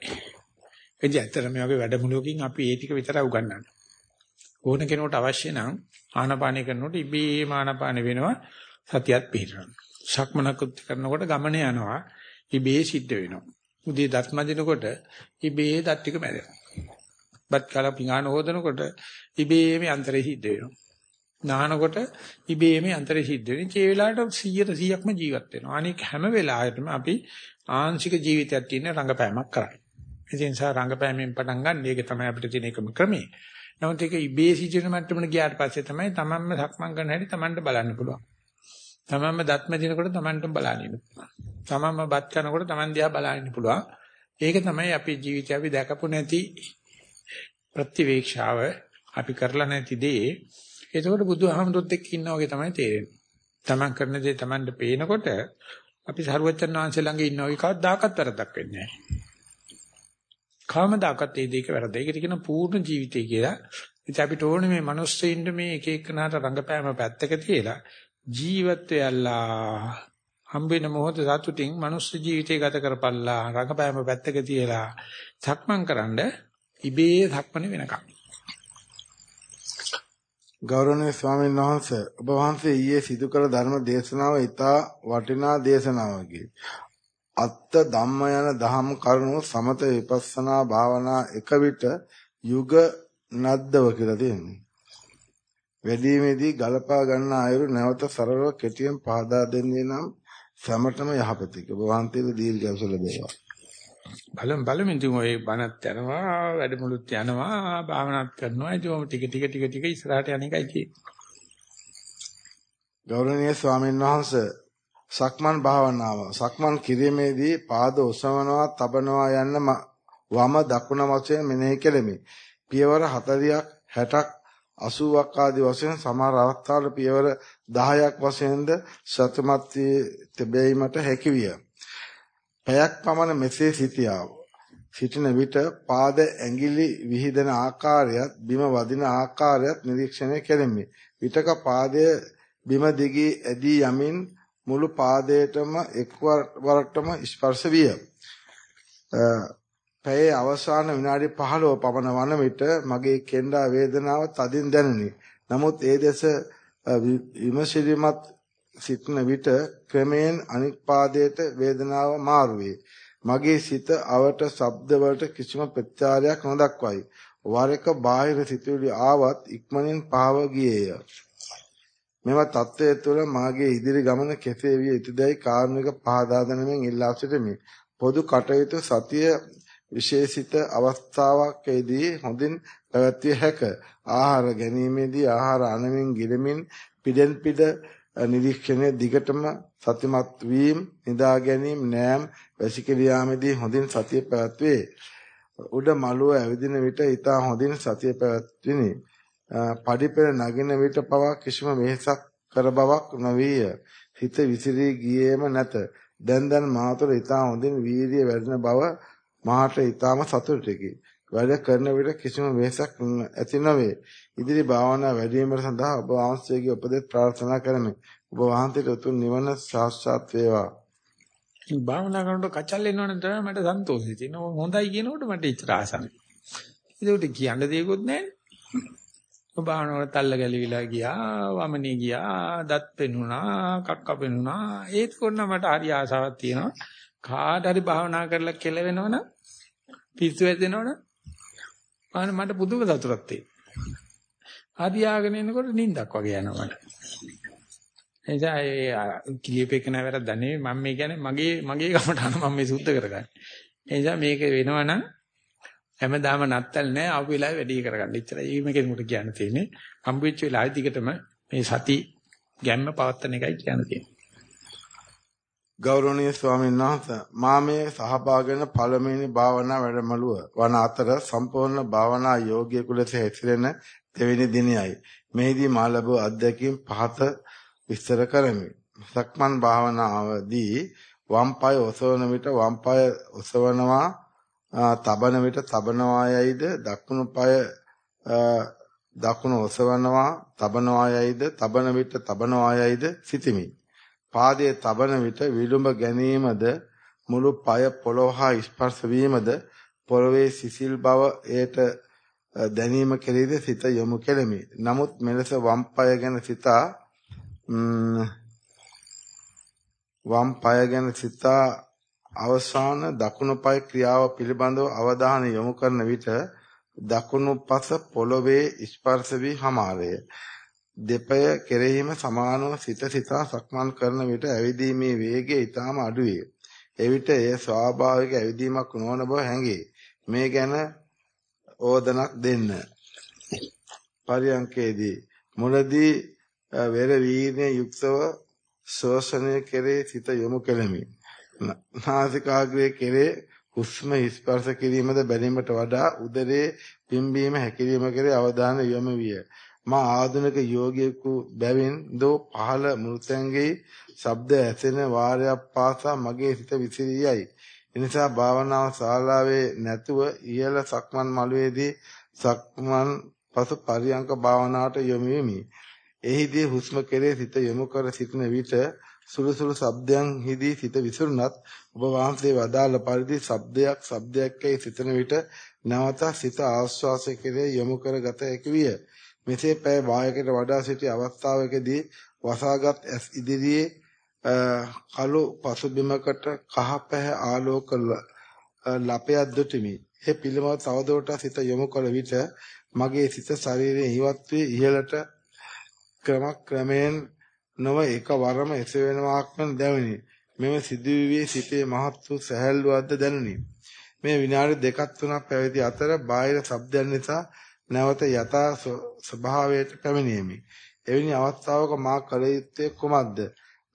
එදි ඇත්තට මේ වගේ වැඩමුළුවකින් අපි ඒ ටික විතරයි උගන්වන්නේ. ඕන කෙනෙකුට අවශ්‍ය නම් ආනාපානය කරනකොට ඉබේම ආනාපාන වෙනවා සතියත් පිහිටනවා. ශක්මනකුත් කරනකොට ගමනේ යනවා ඉබේ සිද්ධ වෙනවා. උදේ දත් මදිනකොට ඉබේ දත් ටික මැදෙනවා. බත් කාලා පිඟාන හොදනකොට ඉබේම යන්ත්‍රය සිද්ධ වෙනවා. නානකොට ඉබේම යන්ත්‍රය සිද්ධ වෙනවා. ඒ වෙලාවට 100 100ක්ම ජීවත් වෙනවා. අනික හැම වෙලාවෙටම අපි ආංශික ජීවිතයක් තියෙන රංගපෑමක් කරන්නේ. ඒ නිසා රංගපෑමෙන් පටන් ගන්න ඒක තමයි අපිට තියෙන එකම ක්‍රමය. නමුත් ඒක ඉබේ සිදුවෙන මට්ටමට ගියාට පස්සේ තමයි තමන්ම සක්මන් කරන හැටි තමන්ට බලන්න පුළුවන්. තමන්ම දත්ම දිනකොට තමන්ට බලන්න ඉන්න පුළුවන්. තමන්ම බත් කනකොට තමන් දිහා බලන්න පුළුවන්. ඒක තමයි අපේ ජීවිතය අපි දැකපු නැති ප්‍රතිවේක්ෂාව අපි කරලා නැති දේ. එතකොට බුදුහාමුදුරුත් එක්ක ඉන්නා වගේ තමයි තේරෙන්නේ. තමන් කරන දේ තමන්ට පේනකොට අපි සරුවචන් වහන්සේ ළඟ ඉන්නා වගේ කවදාකවත් වැරද්දක් වෙන්නේ නැහැ. කවමදාකවත් ඒ දෙයක වැරද්ද. ඒකට කියන පූර්ණ ජීවිතය කියලා. ඉතින් අපිට ඕනේ මේ මිනිස්සෙින්ද මේ එක එකනාට රංගපෑම පැත්තක තියලා ජීවත් වෙයලා හම්බ වෙන මොහොත සතුටින් මිනිස් ජීවිතය ගත කරපල්ලා රංගපෑම පැත්තක තියලා සක්මන් කරන්ඩ ඉබේ සක්මන වෙනකම්. ගෞරවනීය ස්වාමීන් වහන්සේ ඔබ වහන්සේ ඊයේ සිදු කළ ධර්ම දේශනාව ඉතා වටිනා දේශනාවකි. අත්ත ධම්ම යන දහම් කරුණු සමත විපස්සනා භාවනා එක විට යුග නද්දව කියලා තියෙනවා. වැඩිමේදී ගලපා ගන්න අයුරු නැවත සරලව කෙටියෙන් පහදා දෙන්නේ නම් සමටම යහපතයි. ඔබ වහන්සේට දීර්ඝායුෂ ලැබේවා. බලමු බලමු ඉතින් ඔය බණත් යනවා වැඩමුළුත් යනවා භාවනාත් කරනවා ඒක ටික ටික ටික ටික ඉස්සරහට යන එකයි තියෙන්නේ. ගෞරවනීය ස්වාමීන් වහන්සේ සක්මන් භාවනාව සක්මන් කිරීමේදී පාද ඔසවනවා තබනවා යන්න වම දකුණ වශයෙන් මෙනෙහි කෙලෙමි. පියවර 40ක් 60ක් 80ක් ආදී වශයෙන් සමහර අවස්ථාවල පියවර 10ක් වශයෙන්ද සතුමත් තිබෙීමට හැකි විය. පැයක් පමණ මෙසේ සිටියා. සිටින විට පාද ඇඟිලි විහිදෙන ආකාරයත් බිම වදින ආකාරයත් නිරීක්ෂණය කෙරෙමි. විටක පාදය බිම දිගේ ඇදී යමින් මුළු පාදයටම එක්වරටම ස්පර්ශ විය. පැයේ අවසාන විනාඩි 15 පමණ වන විට මගේ කෙන්ඩා වේදනාව තදින් දැනුනි. නමුත් ඒ දෙස විමසිලිමත් සිටන විට ක්‍රමයෙන් අනික් පාදයට වේදනාව මාරුවේ. මගේ සිත අවට ශබ්ද වලට කිසිම ප්‍රත්‍යාරයක් නොදක්වයි. වර එක බාහිර සිතුවිලි ආවත් ඉක්මනින් පාව ගියේය. මෙම தත්ත්වය තුළ මාගේ ඉදිරි ගමන කෙසේ විය යුතුදයි කාරුණික පහදා දෙනමින් ඉල්ලා සිටිමි. පොදු කටයුතු සතිය විශේෂිත අවස්ථාවකදී හොඳින් පැවැත්විය හැක. ආහාර ගැනීමේදී ආහාර අනමින් ගිරමින් පිඩෙන් පිඩ නිරීක්ෂණය දිගටම සතිමත් වීම, නිදා ගැනීම, නෑම්, වැසිකිළියාමේදී හොඳින් සතිය පැවැත්වේ. උඩ මළුව ඇවිදින විට ඊට හොඳින් සතිය පැවැත්විනි. පඩිපෙළ නගින විට පවා කිසිම වෙහසක් කර බවක් නොවිය. හිත විසිරී ගියේම නැත. දැන් දැන් මාතුල ඊටා හොඳින් වීර්ය වැඩෙන බව මාට ඊටාම සතුටුකි. වැඩ කරන විට කිසිම වෙහසක් ඇති නොවේ. ඉදිරි භාවනා වැඩිවීම සඳහා ඔබ වහන්සේගේ උපදෙස් ප්‍රාර්ථනා කරමි. ඔබ වහන්සේට උතුම් නිවන සාක්ෂාත් වේවා. භාවනා කරනකොට කචල් එනවනේ තමයි මට සන්තෝෂයි තියෙනවා. හොඳයි කියනකොට මට ඉතර ආසයි. ඒකට කියන්න දෙයක්වත් නැහැ. භාවනාවට තල්ල ගැලවිලා ගියා වමනේ ගියා දත් පෙනුණා කක්ක පෙනුණා ඒත් කොන්න මට හරි ආසාවක් තියෙනවා කාට හරි භාවනා කරලා කෙලවෙනවනම් පිස්සු වැදෙනවනම් අනේ මට පුදුම සතුටක් තියෙනවා හරියාගෙන එනකොට නිින්දක් වගේ යනවා මට එනිසා ඒ කිලියපේක නැවරක් දන්නේ මම මේ කියන්නේ මගේ මගේ කමටහන මම මේ සුද්ධ කරගන්නේ එනිසා මේක වෙනවනම් හැමදාම නත්තල් නෑ ආපු වෙලාවේ වැඩි කරගන්න. ඉච්චරයි මේ කෙනෙකුට කියන්න තියෙන්නේ. හම්බ වෙච්ච වෙලාවේ දිගටම මේ සති ගැම්ම පවත්තන එකයි කියන්න තියෙන්නේ. ගෞරවනීය ස්වාමීන් වහන්සේ මා මේ සහභාගී වෙන පළමුවෙනි භාවනා වැඩමුළුව වන අතර සම්පූර්ණ භාවනා යෝග්‍ය කුලස හැසිරෙන දෙවෙනි දිනයයි. මෙහිදී මා ලැබූ අත්දැකීම් පහත විස්තර කරමි. සක්මන් භාවනාවදී වම් පාය ඔසවන විට වම් පාය ඔසවනවා තබන විට තබනවායයිද දකුණු පාය දකුණු ඔසවනවා තබනවායයිද තබන විට තබනවායයිද සිටිමි. පාදයේ තබන විට විලුඹ ගැනීමද මුළු පාය පොළොව හා ස්පර්ශ වීමද පොළවේ සිසිල් බව ඒට දැනීම කෙරෙහිද සිත යොමු කෙලෙමි. නමුත් මෙලෙස වම් පාය ගැන සිතා වම් පාය ගැන සිතා අවසාන දකුණු පාය ක්‍රියාව පිළිබඳව අවධානය යොමු කරන විට දකුණු පස පොළවේ ස්පර්ශ වී හමාරය. දෙපය කෙරෙහිම සමානව සිත සිතා සක්මන් කරන විට ඇවිදීමේ වේගය ඊටාම අඩුවේ. එවිට එය ස්වාභාවික ඇවිදීමක් නොවන බව හැඟේ. මේ ගැන ඕදනක් දෙන්න. පරියංකේදී මුලදී වෙර වීර්ය යුක්තව ශෝෂණය කෙරේ සිත යොමු කෙලෙමි. නාසිකාග්‍රයේ කෙරේ හුස්ම ස්පර්ශ කිරීමද බැලීමට වඩා උදරයේ පිම්බීම හැකිලිම කෙරේ අවධානය යොමු විය. මා ආධුනික යෝගියෙකු බැවින් දෝ පහළ මෘතංගේ ශබ්ද ඇසෙන වාරයක් පාසා මගේ සිත විසිරියයි. එනිසා භාවනාව ශාලාවේ නැතුව ඉහළ සක්මන් මළුවේදී සක්මන් පසු පරියංක භාවනාවට යොමු වෙමි. එහිදී හුස්ම කෙරේ සිත යොමු කර සිටින විට සුළු සුළු ශබ්දයන් හිදී සිත විසිරුණත් ඔබ වහන්සේ වදාළ පරිදි ශබ්දයක් ශබ්දයක්යි සිතන විට නැවත සිත ආස්වාසය කෙරේ යොමු කරගත හැකි විය. මෙසේ පැය භාගයකට වඩා සිටි අවස්ථාවකදී වසාගත් ඇස් ඉදිරියේ කළු පසුබිමකට කහ පැහැ ආලෝක ලපයක් දුටිමි. ඒ පිළිබඳව තවදුරටත් සිත යොමු කළ විට මගේ සිත ශරීරයේ ඉවත් වී ඉහළට ක්‍රමක්‍රමයෙන් නොව එකවරම එසවෙනවාක් මෙන් දැවිනි. මෙම සිදුවීමේ සිතේ මහත් වූ සැහැල්ලුවක්ද දැනුනි. මේ විනාඩි දෙකක් තුනක් පැවති අතර බාහිර ශබ්දයන් නිසා නැවත යථා ස්වභාවයට පැමිණීමේ. එවැනි අවස්ථාවක මා කල යුත්තේ කුමක්ද?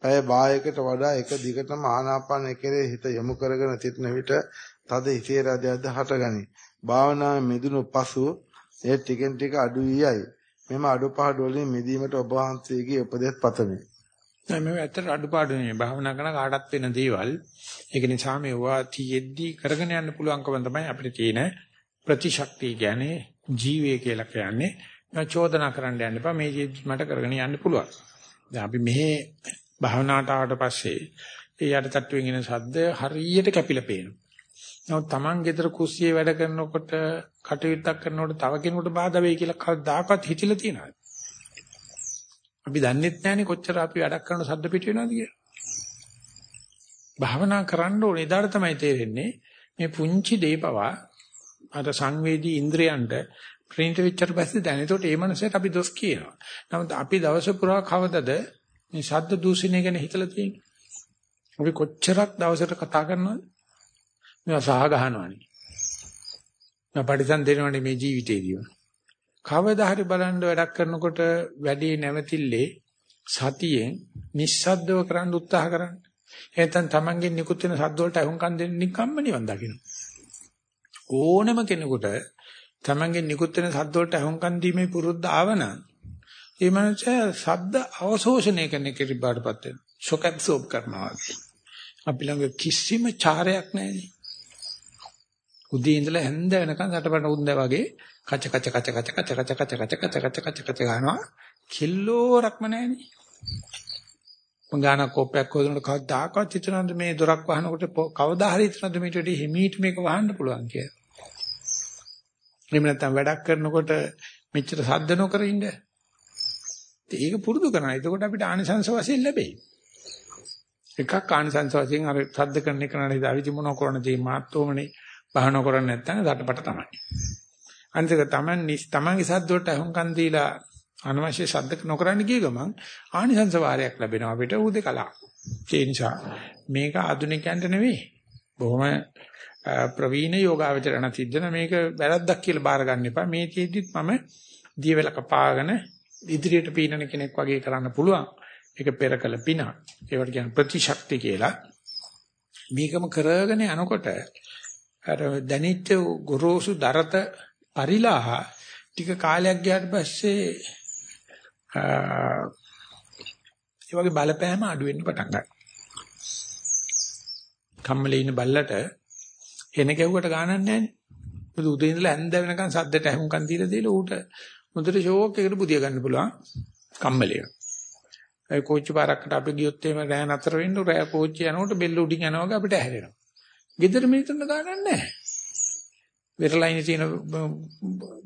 පැය භාගයකට වඩා එක දිගටම ආනාපාන කෙරේ හිත යොමු කරගෙන සිටින විට තද හිතේ රදයක්ද හටගනි. භාවනාවේ මිදුණු පසු ඒ ටිකෙන් ටික අඩු වී මෙම අඩුපාඩු වලින් මිදීමට ඔබ වහන්සේගේ උපදෙස් පතමි. නෑ මේ ඇත්තට අඩුපාඩු නෙමෙයි. භාවනා කරන කාටත් වෙන දේවල්. ඒක නිසා මේවා තියෙද්දි කරගෙන යන්න පුළුවන්කම තමයි අපිට තියෙන ප්‍රතිශක්තිය කියන්නේ ජීවය කියලා කියන්නේ. මම චෝදනා කරන්න යන්න එපා. මේ මට කරගෙන යන්න පුළුවන්. දැන් අපි මෙහි භාවනාවට ආවට පස්සේ ඒ යටටට්ටුවෙන් එන ශබ්ද හරියට කැපිලා පේනවා. නමුත් Taman ගෙදර කුස්සියේ වැඩ කරනකොට කටයුත්තක් කරනකොට තව කෙනෙකුට බාධා වෙයි කියලා කවදාකවත් හිතිලා තියනවාද? අපි දන්නෙත් නැහනේ කොච්චර අපි වැඩක් කරන ශබ්ද පිට වෙනවද කියලා. භාවනා කරන්න ඕනේ ඉදාට තමයි තේරෙන්නේ මේ පුංචි දේපවා අර සංවේදී ඉන්ද්‍රයන්ට ප්‍රේණිත වෙච්චට පස්සේ දැන. ඒකට ඒ මනසට අපි දොස් කියනවා. නමුත් අපි දවස පුරා කවදද මේ ශබ්ද දූෂණය ගැන හිතලා තියෙන්නේ? අපි කොච්චරක් දවසට කතා කරනවද? මේවා සහ ගහනවනේ. මම පරිසම් දෙනවනේ මේ ජීවිතේදී. කවදා හරි බලන්න වැඩක් කරනකොට වැඩේ නැවතිල්ලේ සතියෙන් නිස්සද්දව කරන්න උත්සාහ කරන්න. එතෙන් තමන්ගෙන් නිකුත් වෙන සද්ද වලට අහුම්කම් දෙන්න නිකම්ම නිවන් දකින්න. ඕනම කෙනෙකුට තමන්ගෙන් නිකුත් වෙන සද්ද වලට අහුම්කම් දීමේ පුරුද්ද ආවනම් ඒ මනුස්සයා සද්ද අවශෝෂණය කරන කෙරි බාටපත් වෙනවා. ෂොක් ඇබ්සෝබ් කරනවා. අපි ළඟ කිසිම චාරයක් නැහැ. උදේ ඉඳලා හැන්ද වෙනකන් සටපට උන්ද වගේ කච කච කච කච කච කච කච කච කච කච කච කච ගන්නවා කිල්ලෝරක්ම නැහෙනි මංගාන කෝපයක් හොදනකොට කවදාකවත් හිතනද මේ දොරක් වහනකොට කවදා හරි හිතනද මේට වඩා හිමීට මේක වහන්න පුළුවන් කියලා එහෙම නැත්නම් වැඩක් කරනකොට මෙච්චර සද්ද නොකර ඉන්න ඒක පුරුදු කරනවා එතකොට අපිට ආනිසංස වශයෙන් ලැබෙයි එකක් ආනිසංස වශයෙන් අර සද්ද කරන එක නේද අවිදි මොන කරන්නේ මාත්වමනේ භාවනා කරන්නේ නැත්නම් දඩපට තමයි. අනිත් එක තමයි තමන්ගේ සද්දවලට අහුම්කන් දීලා අනවශ්‍ය ශබ්ද නොකරන්න ගිය ගමන් ආනිසංස වාරයක් ලැබෙනවා අපිට උදේකලා. ඒ නිසා මේක ආධුනිකයන්ට නෙවෙයි. බොහොම ප්‍රවීණ යෝගාවචරණ සිද්ධන මේක වැරද්දක් කියලා බාර ගන්න එපා. මේ තියෙද්දිත් මම දියවැල කපාගෙන ඉදිරියට පීනන කෙනෙක් වගේ කරන්න පුළුවන්. ඒක පෙර කළ පින. ඒවට කියන ප්‍රතිශක්ති කියලා. මේකම කරගෙන යනකොට අර දැනිච්ච ගොරෝසු දරත පරිලාහ ටික කාලයක් ගියාට පස්සේ ඒ වගේ බලපෑම අඩු වෙන්න පටන් ගන්නවා. කම්මලේ ඉන්න බල්ලට එන ගැහුවට ගානක් නැහැ නේ. මොකද උදේ ඉඳලා ඇඳ වෙනකන් සද්දට අහුම්කන් දීලා දීලා ඌට මුදට ෂෝක් එකකට බුදිය ගන්න පුළුවන් කම්මලේ. ඒ කෝච්චි පාරකට අපි ගියොත් එහෙම රෑ නතර වෙන්න රෑ කෝච්චි යනකොට බෙල්ල උඩින් යනවා වගේ අපිට ඇහැරෙනවා. gedara මිනිතුන් ගානක් නැහැ. වෙරළයිනේ තියෙන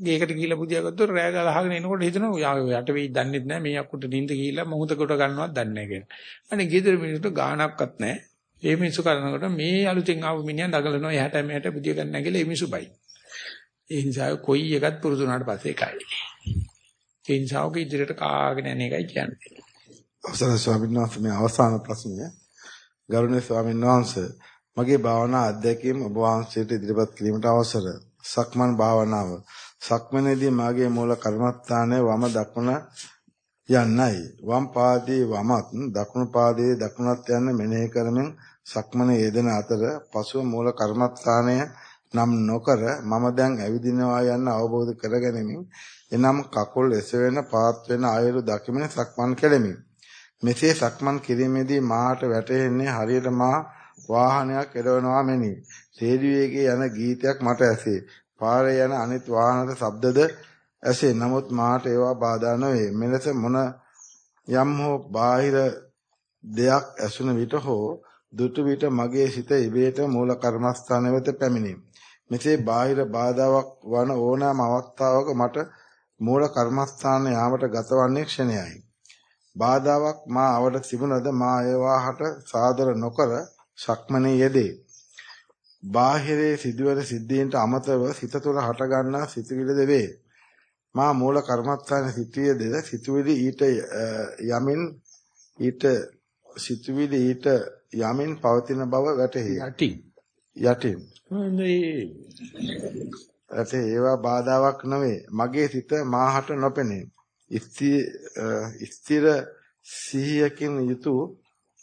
ගේකට ගිහිල්ලා පුදියා ගත්තොත් රෑ ගහගෙන එනකොට හිතනවා යට වෙයි දන්නෙත් නැහැ මේ අක්කුට නිින්ද ගිහිල්ලා මොහොතකට ගන්නවත් දන්නේ නැහැ කියලා. අනේ ගෙදර මිනිස්සුන්ට ගාණක්වත් නැහැ. ඒ මිනිස්සු කරනකොට මේ අලුතෙන් ආව මිනිහා දඟලනවා එහාට මෙහාට පුදිය ගන්න නැගිලා ඒ මිනිස්සු බයි. ඒ නිසා කොයි එකත් පුරුදු වුණාට පස්සේ එකයි. ඒ නිසා ඔක ඉදිරියට කාගෙන යන එකයි කියන්නේ. අවසරයි ස්වාමීන් වහන්සේ මේ අවසාන ප්‍රශ්නය. ගරුණීය ස්වාමීන් වහන්සේ මගේ භාවනා අධ්‍යක්ීම් ඔබ වහන්සේට ඉදිරිපත් කිරීමට අවසර. සක්මන් භාවනාව. සක්මනේදී මාගේ මූල කර්මස්ථානයේ වම දකුණ යන්නයි. වම් පාදයේ වමත් දකුණු පාදයේ දකුණත් යන්න මෙනෙහි කරමින් සක්මනේ යෙදෙන අතර පසුව මූල කර්මස්ථානය නම් නොකර මම දැන් ඇවිදිනවා යන්න අවබෝධ කරගැනීමෙන් එනම් කකුල් එසවෙන පාත් වෙන අයුරු දකිමින් සක්මන් කෙලෙමි. මෙසේ සක්මන් කිරීමේදී මාට වැටහෙන්නේ හරියට මා වාහනයක් එළවනවා මෙනි. රේඩියෝයේ යන ගීතයක් මට ඇසේ. පාරේ යන අනිත් වාහනවල ශබ්දද ඇසේ. නමුත් මාට ඒවා බාධා නොවේ. මෙලෙස මොන යම් හෝ බාහිර දෙයක් ඇසුන විට හෝ දුටු විට මගේ සිත ඉබේට මූල කර්මස්ථාන වෙත පැමිණේ. මෙසේ බාහිර බාධාවක් වන ඕනෑම අවස්ථාවක මට මූල කර්මස්ථාන යාමට ගතවන්නේ ක්ෂණයයි. බාධාවක් මා අවට තිබුණද මා ඒවාහට සාදර නොකර සක්මනේ යෙදේ. බාහිරේ සිදුවන සිද්ධීන්ට අමතරව සිත තුළ හටගන්නා සිතුවිලිද වේ. මා මූල කර්මස්ථාන සිටියේද සිතුවිලි ඊට යමින් ඊට සිතුවිලි ඊට යමින් පවතින බව වැටහි. යටි. යටින්. ඇතේ ඒවා බාධාවක් නොවේ. මගේ සිත මාහට නොපෙනේ. ස්ථිර සිහියකින් යුතු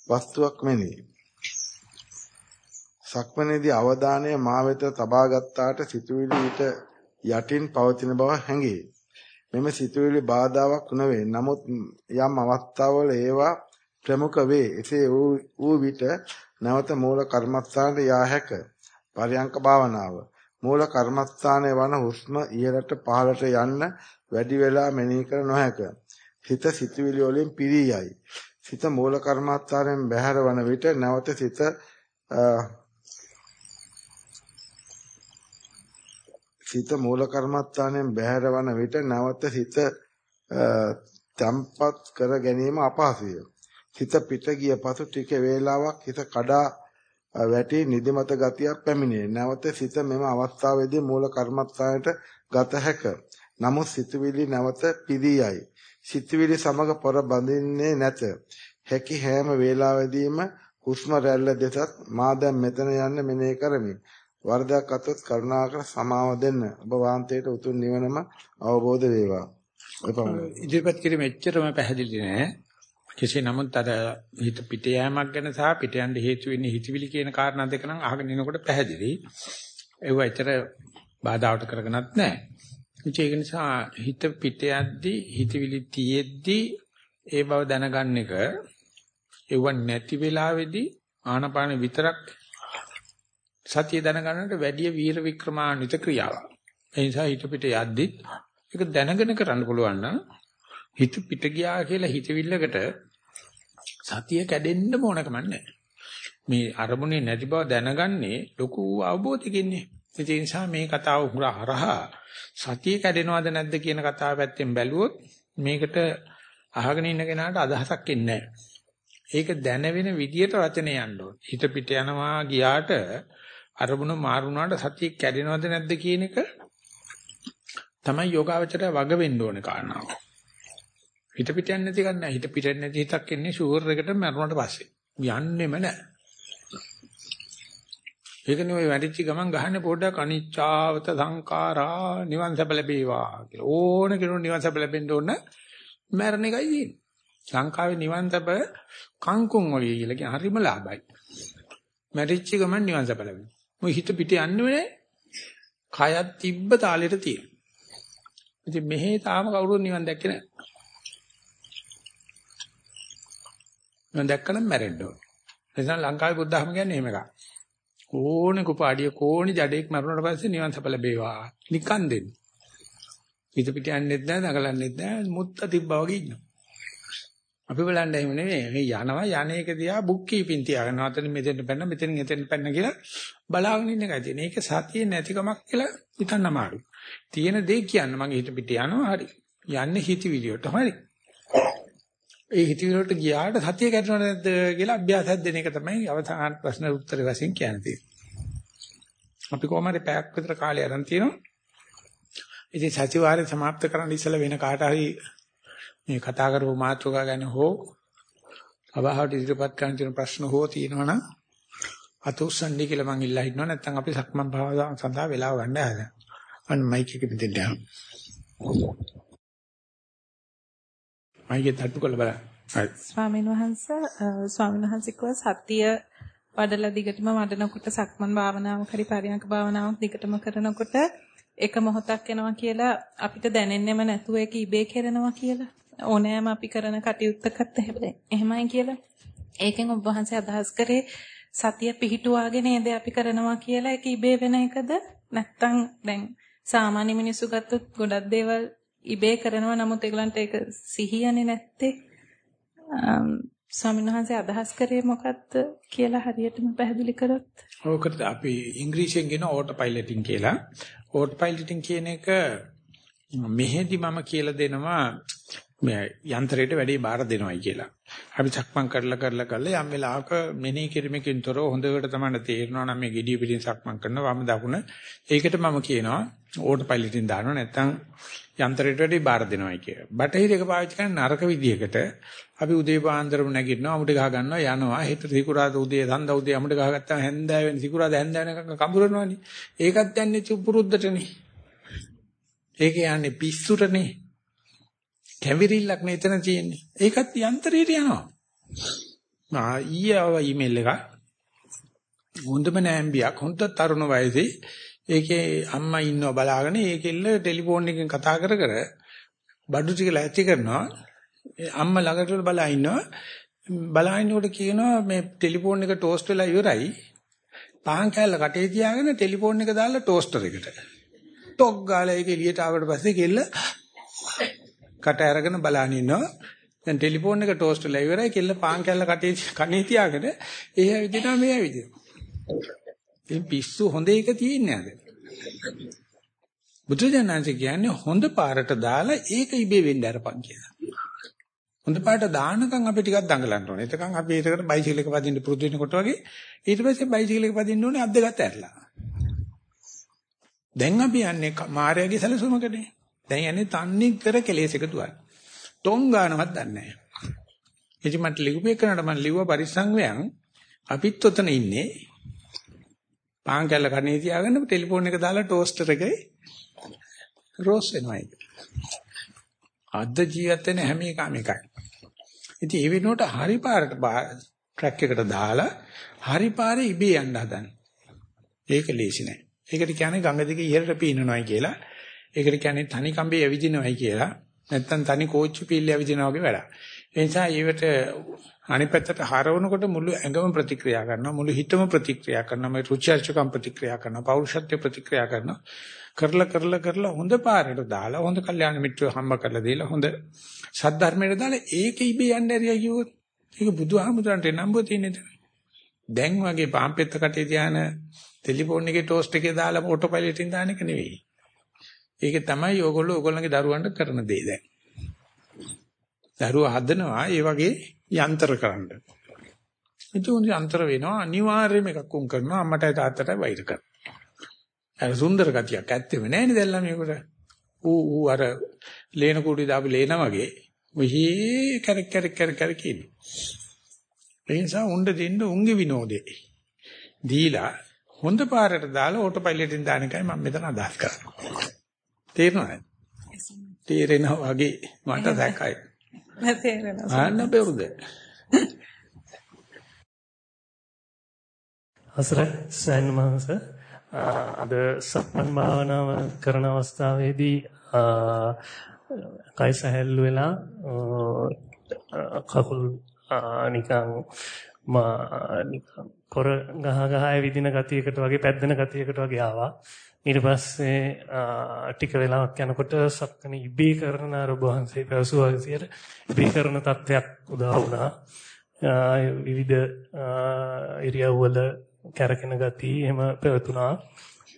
වස්තුවක් මෙනි. සක්මනේදී අවධානය මා වෙත තබා ගත්තාට සිතුවිලි ඊට යටින් පවතින බව හැඟේ. මෙම සිතුවිලි බාධාවක් නොවේ. නමුත් යම් අවස්ථාවල ඒවා ප්‍රමුඛ වේ. එසේ වූ විට නැවත මූල කර්මස්ථානට යා හැක. පරියංක භාවනාව. මූල කර්මස්ථානයේ වන හුස්ම ඉහළට පහළට යන්න වැඩි වෙලා මෙනෙහි කර නොහැක. හිත සිතුවිලි වලින් පිරී යයි. සිත මූල කර්මස්ථානයෙන් බැහැර වන විට නැවත සිත සිත මූල කර්මස්ථානයෙන් බැහැර වන විට නැවත සිත තම්පත් කර ගැනීම අපහසුය. හිත පිට ගිය පසු ටික වේලාවක් හිත කඩා වැටි නිදිමත ගතියක් පැමිණේ. නැවත සිත මෙම අවස්ථාවේදී මූල කර්මස්ථානයට ගත හැක. නමුත් සිතුවිලි නැවත පිදී යයි. සිතුවිලි සමග පොර බඳින්නේ නැත. හැකි හැම වේලාවෙදීම හුස්ම රැල්ල දෙසත් මා දැන් මෙතන යන්න මෙනෙහි කරමි. වරදක් අතොත් කරුණාකර සමාව දෙන්න. ඔබ වහන්සේට උතුම් නිවනම අවබෝධ වේවා. ඉදිරිපත් කිරීම එච්චරම පැහැදිලි නෑ. කෙසේ නමුත් අර හිත පිට යෑමක් ගැන සහ පිට යන්න හේතු වෙන්නේ හිතවිලි කියන කාරණා දෙක නම් අහගෙන ඉනකොට පැහැදිලි. ඒව ඇතර බාධාවට කරගෙනත් නැහැ. ඒක නිසා හිත පිට යද්දී හිතවිලි තියෙද්දී ඒ බව දැනගන්න එක ඒව නැති වෙලාවේදී ආනපාන විතරක් සතිය දැනගන්නට වැඩි වීර වික්‍රමාන්විත ක්‍රියාවක්. ඒ නිසා හිත පිට යද්දි ඒක දැනගෙන කරන්න පුළුවන් නම් හිත පිට ගියා කියලා හිතවිල්ලකට සතිය කැඩෙන්න ඕනකම නැහැ. මේ අරමුණේ නැති බව දැනගන්නේ ලොකු අවබෝධයකින්නේ. ඒ නිසා මේ කතාව හරහා සතිය කැඩෙනවද නැද්ද කියන කතාව පැත්තෙන් බැලුවොත් මේකට අහගෙන ඉන්න කෙනාට අදහසක් එන්නේ ඒක දැනවෙන විදියට රචනය යන්න ඕනේ. හිත පිට යනවා ගියාට අරමුණ මාරුණාට සතිය කැඩෙනවද නැද්ද කියන එක තමයි යෝගාවචරය වග වෙන්න ඕනේ කාරණාව. හිත පිට යන්නේ නැති ගන්න හිත පිට නැති හිතක් එන්නේ ෂුවර් එකට මරුණාට පස්සේ. යන්නෙම නැහැ. ඒකනේ ඔය වැඩිච්ච ගමන් ගහන්නේ පොඩ්ඩක් අනිච්චාවත සංඛාරා නිවන් සැප ලැබේවා කියලා. ඕන කෙනෙකුට නිවන් සැප ලැබෙන්න ඕන මරණ එකයි තියෙන්නේ. ලංකාවේ නිවන් සැප කංකුම් වගේ කියලා කියන හරිම ලාභයි. මැරිච්ච ගමන් නිවන් සැප ලැබෙනවා. මොයි හිත පිට යන්නේ නැහැ. කයත් තිබ්බ තාලෙට තියෙන. ඉතින් මෙහෙ තාම කවුරුත් නිවන් දැක්කේ නැහැ. මම දැක්කනම් මැරෙන්න ඕන. එතන ලංකාවේ බුද්ධ ධර්ම කියන්නේ එහෙම එකක්. ඕනේ කුපාඩිය කෝණි ජඩේක් මරුණාට පස්සේ නිවන් සප ලැබේවා. නිකන් දෙන්න. පිට පිට යන්නෙත් නැහැ, නගලන්නෙත් නැහැ, මුත්ත තිබ්බා වගේ ඉන්නවා. අපි බලන්න එහෙම නෙමෙයි. මේ යනවා යන එක දිහා බුක් කීපින් තියාගෙන අතන මෙතෙන් පැන්න මෙතෙන් එතෙන් පැන්න කියලා බලාගෙන ඉන්න එකයි තියෙන්නේ. ඒක සතියේ නැතිකමක් කියලා හිතන්න අමාරුයි. තියෙන දේ කියන්න මගේ හිත පිට යනවා හරි. යන්නේ හිතවිලියට හරි. ඒ හිතවිලියට ගියාට සතිය කැඩුණා නැද්ද කියලා අභ්‍යාසයක් දෙන එක තමයි අවසාන ප්‍රශ්න උත්තරේ වශයෙන් කියන්නේ. අපි කොහමද පැයක් විතර කාලය අරන් තියෙනවා. ඉතින් සතිವಾರේ સમાપ્ત කරන්න ඉස්සලා වෙන කාට හරි මේ කතා කරපු මාතෘකා ගැන හෝ අභාවට ඉදිරිපත් කරන්න තියෙන ප්‍රශ්න හෝ තියෙනවනම් අතුස්සන්ඩි කියලා මං ඉල්ලා හිටනවා නැත්නම් අපි සක්මන් භාවනාව සඳහා වෙලාව ගන්න හදනවා. අන්න මයික් එක මෙතෙන් දාන්න. මයික් එක තට්ටු කරලා බලන්න. හරි. ස්වාමීන් වහන්සේ ස්වාමීන් වහන්සේ කිව්වා සතිය වඩලා දිගටම වඩනකොට සක්මන් භාවනාව කරි පරියන්ක භාවනාවක් දිගටම කරනකොට එක මොහොතක් එනවා කියලා අපිට දැනෙන්නෙම නැතුව ඒක ඉබේ කරනවා කියලා. ඕනෑම අපි කරන කටයුත්තකත් එහෙමයි කියලා. ඒකෙන් ඔබ වහන්සේ අදහස් කරේ සතිය පිහිටුවාගෙන නේද අපි කරනවා කියලා ඒක ඉබේ වෙන එකද? නැත්නම් දැන් සාමාන්‍ය මිනිස්සු ගත්තොත් ගොඩක් දේවල් ඉබේ කරනවා. නමුත් ඒගලන්ට ඒක සිහියනේ නැත්තේ. ස්වාමීන් වහන්සේ අදහස් කරේ මොකක්ද කියලා හරියටම පැහැදිලි කරොත්. ඕකට අපි ඉංග්‍රීසියෙන් කියන ඕටෝ පයිලටින් කියලා. ඕටෝ පයිලටින් කියන එක මෙහෙදි මම කියලා දෙනවා මේ යන්ත්‍රයට වැඩි බාර දෙනවයි කියලා. අපි සක්මන් කරලා කරලා කරලා යම් වෙලාවක මෙනෙහි කිරීමකින් තොරව හොඳට තමයි තේරෙනවා නම් මේ gediy පිටින් සක්මන් කරනවා වම දකුණ. ඒකට මම කියනවා ඕටෝ පයිලට්ින් දානවා නැත්නම් යන්ත්‍රයට වැඩි බාර දෙනවයි කියලා. බටහිර එක පාවිච්චි කරන නරක විදියකට අපි උදේ පාන්දරම නැගිටිනවා අමුඩ ගහ ගන්නවා යනවා හෙට සිකුරාද උදේ සඳ උදේ අමුඩ ගහ ගත්තාම හැන්දෑව වෙන සිකුරාද හැන්දෑව වෙනකන් කඹරනවනේ. ඒකත් යන්නේ චුප්පුරුද්දටනේ. ඒක යන්නේ පිස්සුටනේ. කැවිරිල්ලක් නේ එතන තියෙන්නේ. ඒකත් යන්ත්‍රයට යනවා. ආ ඊයව ඊමේල් එක හොඳම නෑම්බියක් හොඳ තරුණ වයසේ ඒකේ අම්මා ඉන්නව බලාගෙන ඒකෙල්ල ටෙලිෆෝන් එකෙන් කතා කර කර බඩු ටික ලැහැත්ති කරනවා අම්මා ළඟට බලා ඉන්නවා බලාහිනකොට කියනවා මේ ටෙලිෆෝන් එක ටෝස්ට් වෙලා ඉවරයි පහන් කෑල්ල කටේ තියාගෙන ටෙලිෆෝන් එක දාලා ටෝස්ටර් එකට ටොක් ගාලා ඒක එළියට ආවට පස්සේ කෙල්ල කට අරගෙන බලන් ඉන්නවා. දැන් ටෙලිෆෝන් එක ටෝස්ට් වෙලා ඉවරයි. කෙල්ල පාන් කැල්ල කටේ [LAUGHS] කනේ තියාගෙන ඒ ඇවිදිනවා මේ ඇවිදිනවා. ඉතින් පිස්සු හොඳ එක තියෙන්නේ නැද? බුදුජානන්සේ කියන්නේ හොඳ පාරට දාලා ඒක ඉබේ වෙන්න අරපන් කියලා. හොඳ පාරට දානකම් අපි ටිකක් දඟලන්න ඕනේ. එතකන් අපි ඒකට බයිසිකල් එක පදින්න පුරුදු වෙනකොට වගේ ඊට පස්සේ බයිසිකල් එක පදින්න ඕනේ අද්ද ගත ඇරලා. දැන් අපි යන්නේ මායාවේ සැලසුමකනේ. දැන් යන්නේ තන්නේ කර කෙලෙසක දුවන. ටොං ගන්නවත් දන්නේ නැහැ. ඉතින් මට ලියුමේ කරනකොට මම ලිව්ව පරිසංවයන් අපිත් ඔතන ඉන්නේ. පාන් කැල්ල කන්නේ තියාගෙන ටෙලිෆෝන් එක දාලා ටෝස්ටර් එකේ රෝස් වෙනවා ඒක. අද ජීවිත වෙන හැම එකම එකයි. ඉතින් ඒ වෙනුවට හරි පාරට ට්‍රැක් එකට දාලා හරි පාරේ ඉබේ යන්න හදන. ඒක ලේසි නෑ. ඒකට කියන්නේ ගඟ දිගේ ඉහළට පීනනවායි කියලා. ඒකට කියන්නේ තනි කම්බේ ඇවිදිනවයි කියලා. නැත්තම් තනි කෝච්චි පිල්ල ඇවිදිනවා වගේ වැඩක්. ඒ නිසා ඊවට අනිත් පැත්තට හරවනකොට මුළු ඇඟම ප්‍රතික්‍රියා කරනවා මුළු හිතම ප්‍රතික්‍රියා කරනවා මේ රුචර්චකම් ප්‍රතික්‍රියා කරනවා පෞරුෂත්ව ප්‍රතික්‍රියා කරනවා කරලා කරලා කරලා හොඳ පාරට දාලා හොඳ කල්යාණ මිත්‍රව හම්බ කරලා දීලා හොඳ සද්ධර්මයට දාලා ඒක ඉබේ යන්න ඇරියා කිව්වොත් ඒක බුදුහාමුදුරන්ට නම්බුව තියෙන්නේ දැන් වගේ පාම්පෙත්ත කටේ තියාන ටෙලිෆෝන් එකේ ටෝස්ට් එකේ දාලා ඔටෝ පයිලට්ින් දාන එක නෙවෙයි ඒක තමයි ඕගොල්ලෝ ඕගොල්ලන්ගේ දරුවන්ට කරන දේ දැන්. දරුවා හදනවා ඒ වගේ යන්ත්‍ර කරන්න. ඉතින් යන්ත්‍ර වෙනවා අනිවාර්යයෙන්ම එකක් උන් කරනවා අම්මටයි තාත්තටයි වෛර කරනවා. අර සුන්දර ගතියක් ඇත්තෙම නැහැ නේද මේකට. ඌ ඌ අර ලේන කුඩි දාපු ලේන වගේ ඔහි කැරක් කැරක් කැරක් කැරක් ඉන්නේ. ඒ නිසා උණ්ඩ දෙන්න උන්ගේ විනෝදේ. දීලා හොඳ පාරට දාලා ඕටෝ පයිලට්ින් දාන එකයි මම මෙතන අදහස් කරන්නේ. තේරෙනවද? තේරෙනවා වගේ මට දැක්කයි. මම තේරෙනවා. ආන්න බෙරුද? අසරයි සයන් මහස අද සක්මන් භාවනාව කරන අවස්ථාවේදී කය සැහැල්ලු වෙලා කකුල් නිකන් මා නිකන් කොර ගහ ගහ විදින ගතියකට වගේ පැද්දෙන ගතියකට වගේ ආවා. ඊට පස්සේ ටික වෙලාවක් යනකොට සක්කන ඉබේ කරන අර වහන්සේ පැවසුවා විදියට ඉබේ කරන තත්ත්වයක් උදා වුණා. විවිධ ඉරියව්වල කැරකෙන ගති එහෙම පැවතුණා.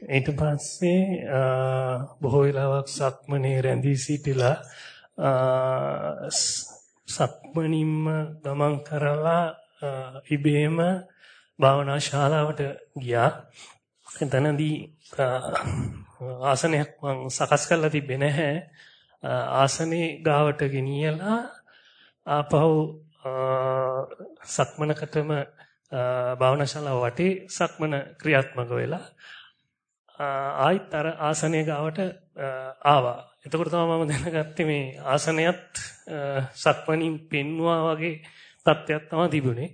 ඊට පස්සේ බොහෝ වෙලාවක් සක්මනේ රැඳී සිටිලා සක්මනින්ම ගමන් කරලා ඉබේම භාවනා ශාලාවට ගියා. එතනදී ආසනයක් මම සකස් කරලා තිබ්බේ නැහැ. ආසනේ ගාවට ගෙනියලා ආපහු සක්මනකටම භාවනා ශාලාව වටේ සක්මන ක්‍රියාත්මක වෙලා ආයිත් අර ආසනය ගාවට ආවා. එතකොට තමයි මම දැනගත්තේ මේ ආසනයත් සක්මණින් පෙන්නවා වගේ තත්ත්වයක් තමයි තිබුණේ.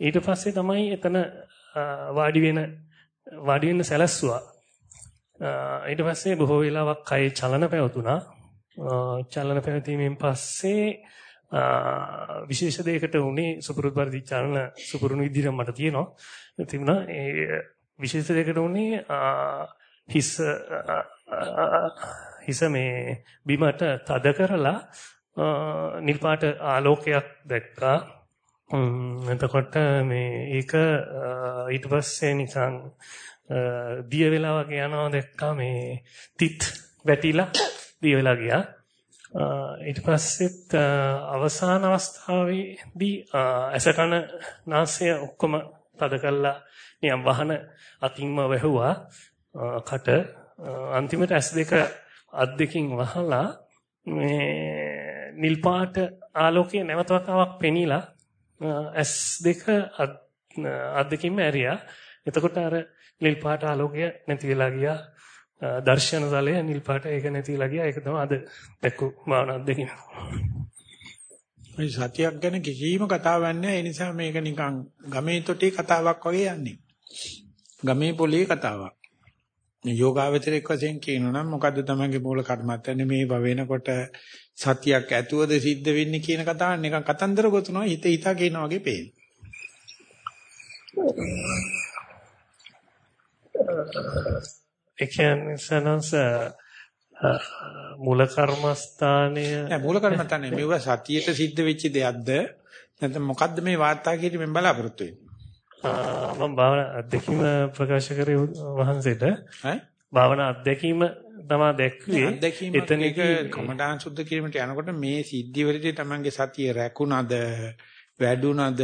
ඊට පස්සේ තමයි එතන වාඩි වෙන වාඩි වෙන්න සැලැස්සුවා. ඊට පස්සේ බොහෝ වෙලාවක් කයේ චලන පැවතුණා. චලන පැවතීමෙන් පස්සේ විශේෂ දෙයකට උනේ සුපුරුදු පරිදි චලන සුපුරුණු විදිහට මට තියෙනවා. තිබුණා ඒ විශේෂ දෙයකට උනේ හිස් හිස මේ බිමට තද කරලා නිල් පාට ආලෝකයක් දැක්කා. එතකොට මේ ඒක ඊට පස්සේ නිකන් දිය වෙලා වගේ යනවා දැක්කා මේ තිත් වැටිලා දිය වෙලා ගියා. ඊට පස්සෙත් අවසාන අවස්ථාවේදී ඇසකන නාසය ඔක්කොම තද කළා නියම් වහන අතින්ම වැහුවා කට අන්තිමට S2 අත් දෙකින් වහලා මේ නිල් පාට ආලෝකයේ නැවත වතාවක් පෙනිලා S2 අත් දෙකින්ම ඇරියා. එතකොට අර නිල් පාට ආලෝකය නැති වෙලා ගියා. දර්ශන තලය නිල් පාට ඒක නැති වෙලා ගියා. ඒක තමයි අද දැක්කු භාවනා දෙකින්. මේ සතියක් ගැන කිසිම කතාවක් නැහැ. ඒ නිසා මේක නිකන් ගමේ තොටේ කතාවක් වගේ යන්නේ. ගමේ පොලේ කතාවක්. මේ යෝගාවචරයක් වශයෙන් කියනොනම් මොකද්ද තමන්ගේ මූල කර්මත්තන්නේ මේ වෙනකොට සතියක් ඇතුවද සිද්ධ වෙන්නේ කියන කතාව නිකන් කතන්දර ගොතනවා හිත හිතා කියනවා වගේ පේන. ඒ කියන්නේ සනන්ස මූල කර්මස්ථානය නෑ මූල කර්මස්ථානේ මෙව සතියට සිද්ධ වෙච්ච දෙයක්ද නැත්නම් මොකද්ද මේ වාර්තා කිරීමෙන් බලාපොරොත්තු වෙන්නේ? මම භාවනා අත්දැකීම ප්‍රකාශ කරේ වහන්සේට. භාවනා අත්දැකීම තමයි දැක්ුවේ. එතනක කමඩාන් සුද්ධ කිරීමට යනකොට මේ සිද්ධි වලදී තමන්ගේ සතිය රැකුණද, වැඩුණද,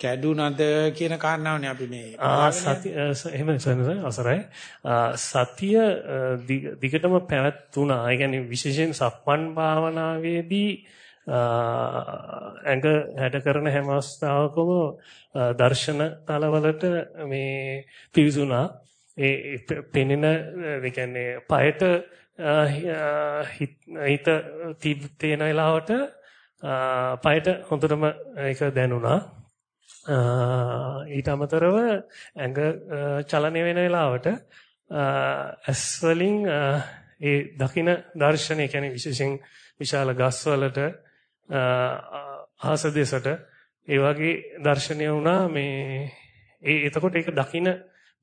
කැඩුනද කියන කාරණාවනේ අපි මේ සතිය එහෙම අසරයි සතිය දිගටම පැවැත්ුණා. ඒ කියන්නේ විශේෂයෙන් සක්මන් භාවනාවේදී ඇඟ හැඩ කරන හැම අවස්ථාවකම දර්ශන තලවලට මේ පිවිසුණා. ඒ පෙනෙන ඒ කියන්නේ පයට හිත තීබ් තේන වෙලාවට පයට හොඳටම ඒක දැනුණා. ඊට අමතරව ඇඟ චලනය වෙන වෙලාවට ඇස් වලින් ඒ දකින දර්ශනය කියන්නේ විශේෂයෙන් විශාල ගස් වලට ආහස දෙසට ඒ වගේ දර්ශනය වුණා මේ ඒ එතකොට ඒක දකින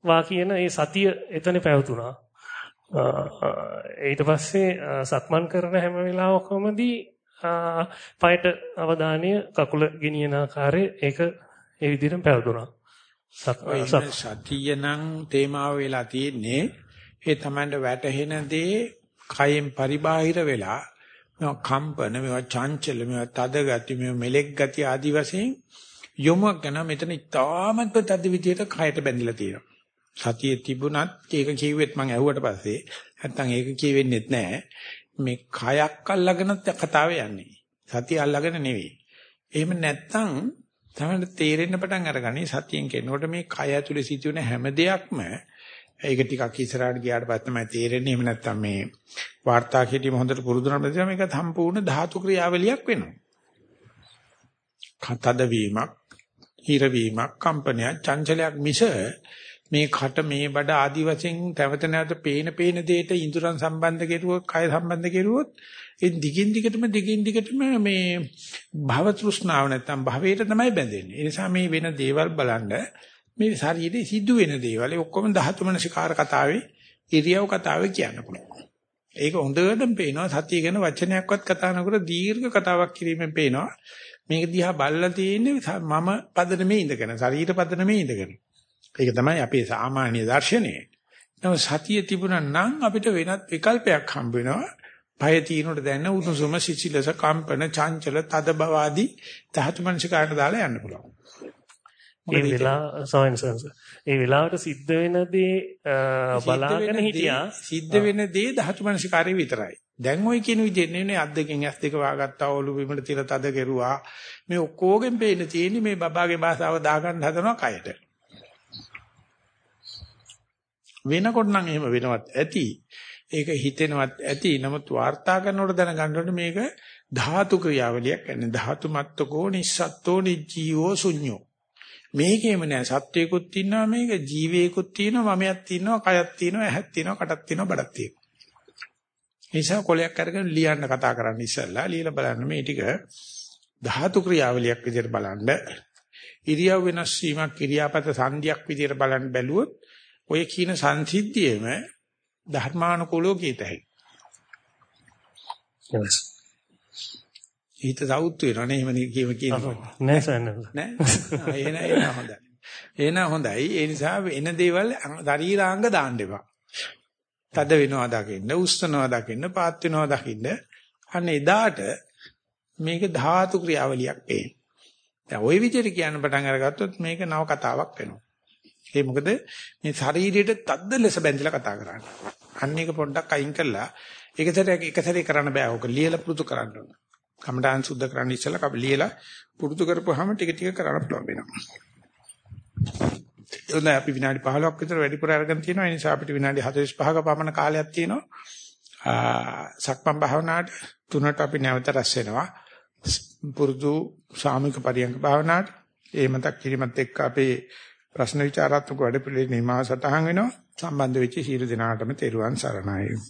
වා කියන ඒ සතිය එතන පැවතුණා. ඊට පස්සේ සක්මන් කරන හැම වෙලාවකමදී පයට අවධානය කකුල ගෙනියන ආකාරය ඒක ඒ විදිහටම පැවතුණා. සතිය නම් තේමාව වෙලා තියෙන්නේ ඒ තමන්ට වැටහෙන දේ කයෙන් පරිබාහිර වෙලා මේවා කම්පන මේවා චංචල මේවා තද ගති මේවා මෙලෙක් ගති ආදි වශයෙන් යොමුක් ගන්න මෙතන ඉතාමත් තද විදියට කයට බැඳිලා තියෙනවා. සතිය තිබුණත් ඒක කිව්වෙත් මම ඇහුවට පස්සේ නැත්තම් ඒක කියෙවෙන්නේත් නැහැ. මේ කයක් අල්ලගෙනත් කතාව යන්නේ. සතිය අල්ලගෙන නෙවෙයි. එහෙම නැත්තම් තමයි තේරෙන්න පටන් අරගන්නේ සතියෙන් කෙනකොට මේ කය ඇතුලේ සිදුවෙන හැම දෙයක්ම ඒක ටිකක් ඉස්සරහට ගියාට පස්සේ තමයි තේරෙන්නේ. එහෙම නැත්නම් මේ වාර්තා කිරීම හොඳට පුරුදු වුණාම තමයි මේක සම්පූර්ණ ධාතු ක්‍රියාවලියක් වෙනවා. කතද වීමක්, හිර වීමක්, කම්පනයක්, චංචලයක් මිස මේ කට මේ බඩ ආදි වශයෙන් තවත නැවත පේන පේන දෙයට ඉඳුරන් සම්බන්ධ කෙරුවොත්, කය සම්බන්ධ කෙරුවොත් ඒ දිගින් දිගටම දිගින් දිගටම මේ භව තෘෂ්ණාව නැත්තම් භවයට තමයි බැඳෙන්නේ. ඒ නිසා මේ වෙන දේවල් බලන්න මේ ශරීරයේ සිද්ධ වෙන දේවල් ඔක්කොම ධාතු මනසිකාර කතාවේ ඉරියව් කතාවේ කියන්න පුළුවන්. ඒක හොඳටම පේනවා සතිය ගැන වචනයක්වත් කතා නොකර දීර්ඝ කතාවක් කිරීමෙන් පේනවා. මේක දිහා බලලා තියෙන්නේ මම පදනමේ ඉඳගෙන ශරීර පදනමේ ඉඳගෙන. ඒක තමයි අපේ සාමාන්‍ය දර්ශනය. නම සතිය තිබුණා නම් අපිට වෙනත් විකල්පයක් හම්බ වෙනවා. පය තීනොට දැනෙන උණුසුම සිසිලස කම්පන චංචල තද බව ආදී ධාතු මනසිකාරට දාලා යන්න පුළුවන්. ඒ වෙලාව සෝයන්සන්ස් ඒ වෙලාවට සිද්ධ වෙන දේ බලාගෙන හිටියා සිද්ධ වෙන දේ ධාතු මනසිකාරය විතරයි. දැන් ওই කියන විදිහට නෙවෙයි අත් දෙකෙන් ඇස් දෙක වහගත්තා ඔලු බිමට තියලා තද කෙරුවා. මේ ඔක්කොගෙන් පේන තියෙන්නේ මේ බබාගේ භාෂාව දාගන්න හදනවා කයට. වෙනකොට නම් එහෙම වෙනවත් ඇති. ඒක හිතෙනවත් ඇති. නමුත් වාර්තා කරනකොට දැනගන්න ඕනේ මේක ධාතු ක්‍රියාවලියක් කියන්නේ ධාතු මත්තකෝ නිස්සත්තෝ නිජීවෝ ශුඤ්ඤෝ. මේකේම නෑ සත්වයකුත් ඉන්නවා මේක ජීවයකුත් තියෙනවා මමයක් තියෙනවා කයක් තියෙනවා ඇහක් තියෙනවා කටක් තියෙනවා බඩක් තියෙනවා. නිසා කොලයක් අරගෙන ලියන්න කතා කරන්න ඉස්සෙල්ලා ලියලා බලන්න මේ ටික ධාතු ක්‍රියාවලියක් විදිහට බලන්න ඉරියව් වෙනස් වීමක් ක්‍රියාපත සංධියක් විදිහට බලන්න බැලුවොත් ඔය කියන සංසිද්ධියේම ධර්මානුකූලව කීත හැකියි. හිත සවුත් වෙනවනේ එහෙම කියව කියනවා. නෑ සන්න. නෑ. එන එන හොඳයි. එන හොඳයි. ඒ නිසා එන දේවල් ශරීරාංග දාන්න එපා. තද වෙනවා දකින්න, උස්සනවා දකින්න, පාත් වෙනවා දකින්න. අන්න එදාට මේක ධාතු ක්‍රියාවලියක් පේන. දැන් ওই විදිහට කියන්න පටන් අරගත්තොත් මේක නව කතාවක් වෙනවා. ඒ මොකද මේ ශරීරයට තද්ද ලෙස බැඳිලා කතා කරන්නේ. අන්න ඒක පොඩ්ඩක් අයින් කරලා ඒක සැරයක් එක සැරේ කරන්න බෑ. ඕක ලියලා පුරුදු කරන්න ඕන. කමඩාන් සුද්ධ කරන්න ඉස්සලා කබ ලියලා පුරුදු කරපුවාම ටික ටික කරන්න පුළුවන් වෙනවා. එතන අපි විනාඩි 15ක් විතර වැඩිපුර අරගෙන තියෙනවා. ඒ නිසා අපිට විනාඩි 45ක පමණ කාලයක් තියෙනවා. සක්මන් භාවනාවට තුනට අපි නැවත රැස් වෙනවා. පුරුදු සාමික පරියංග භාවනාවට ඒ මතක් කිරීමත් එක්ක අපේ ප්‍රශ්න විචාරාත්මක වැඩපිළිවෙලේ නිමාව සටහන් වෙනවා. සම්බන්ධ වෙච්ච සියලු දෙනාටම තෙරුවන් සරණයි.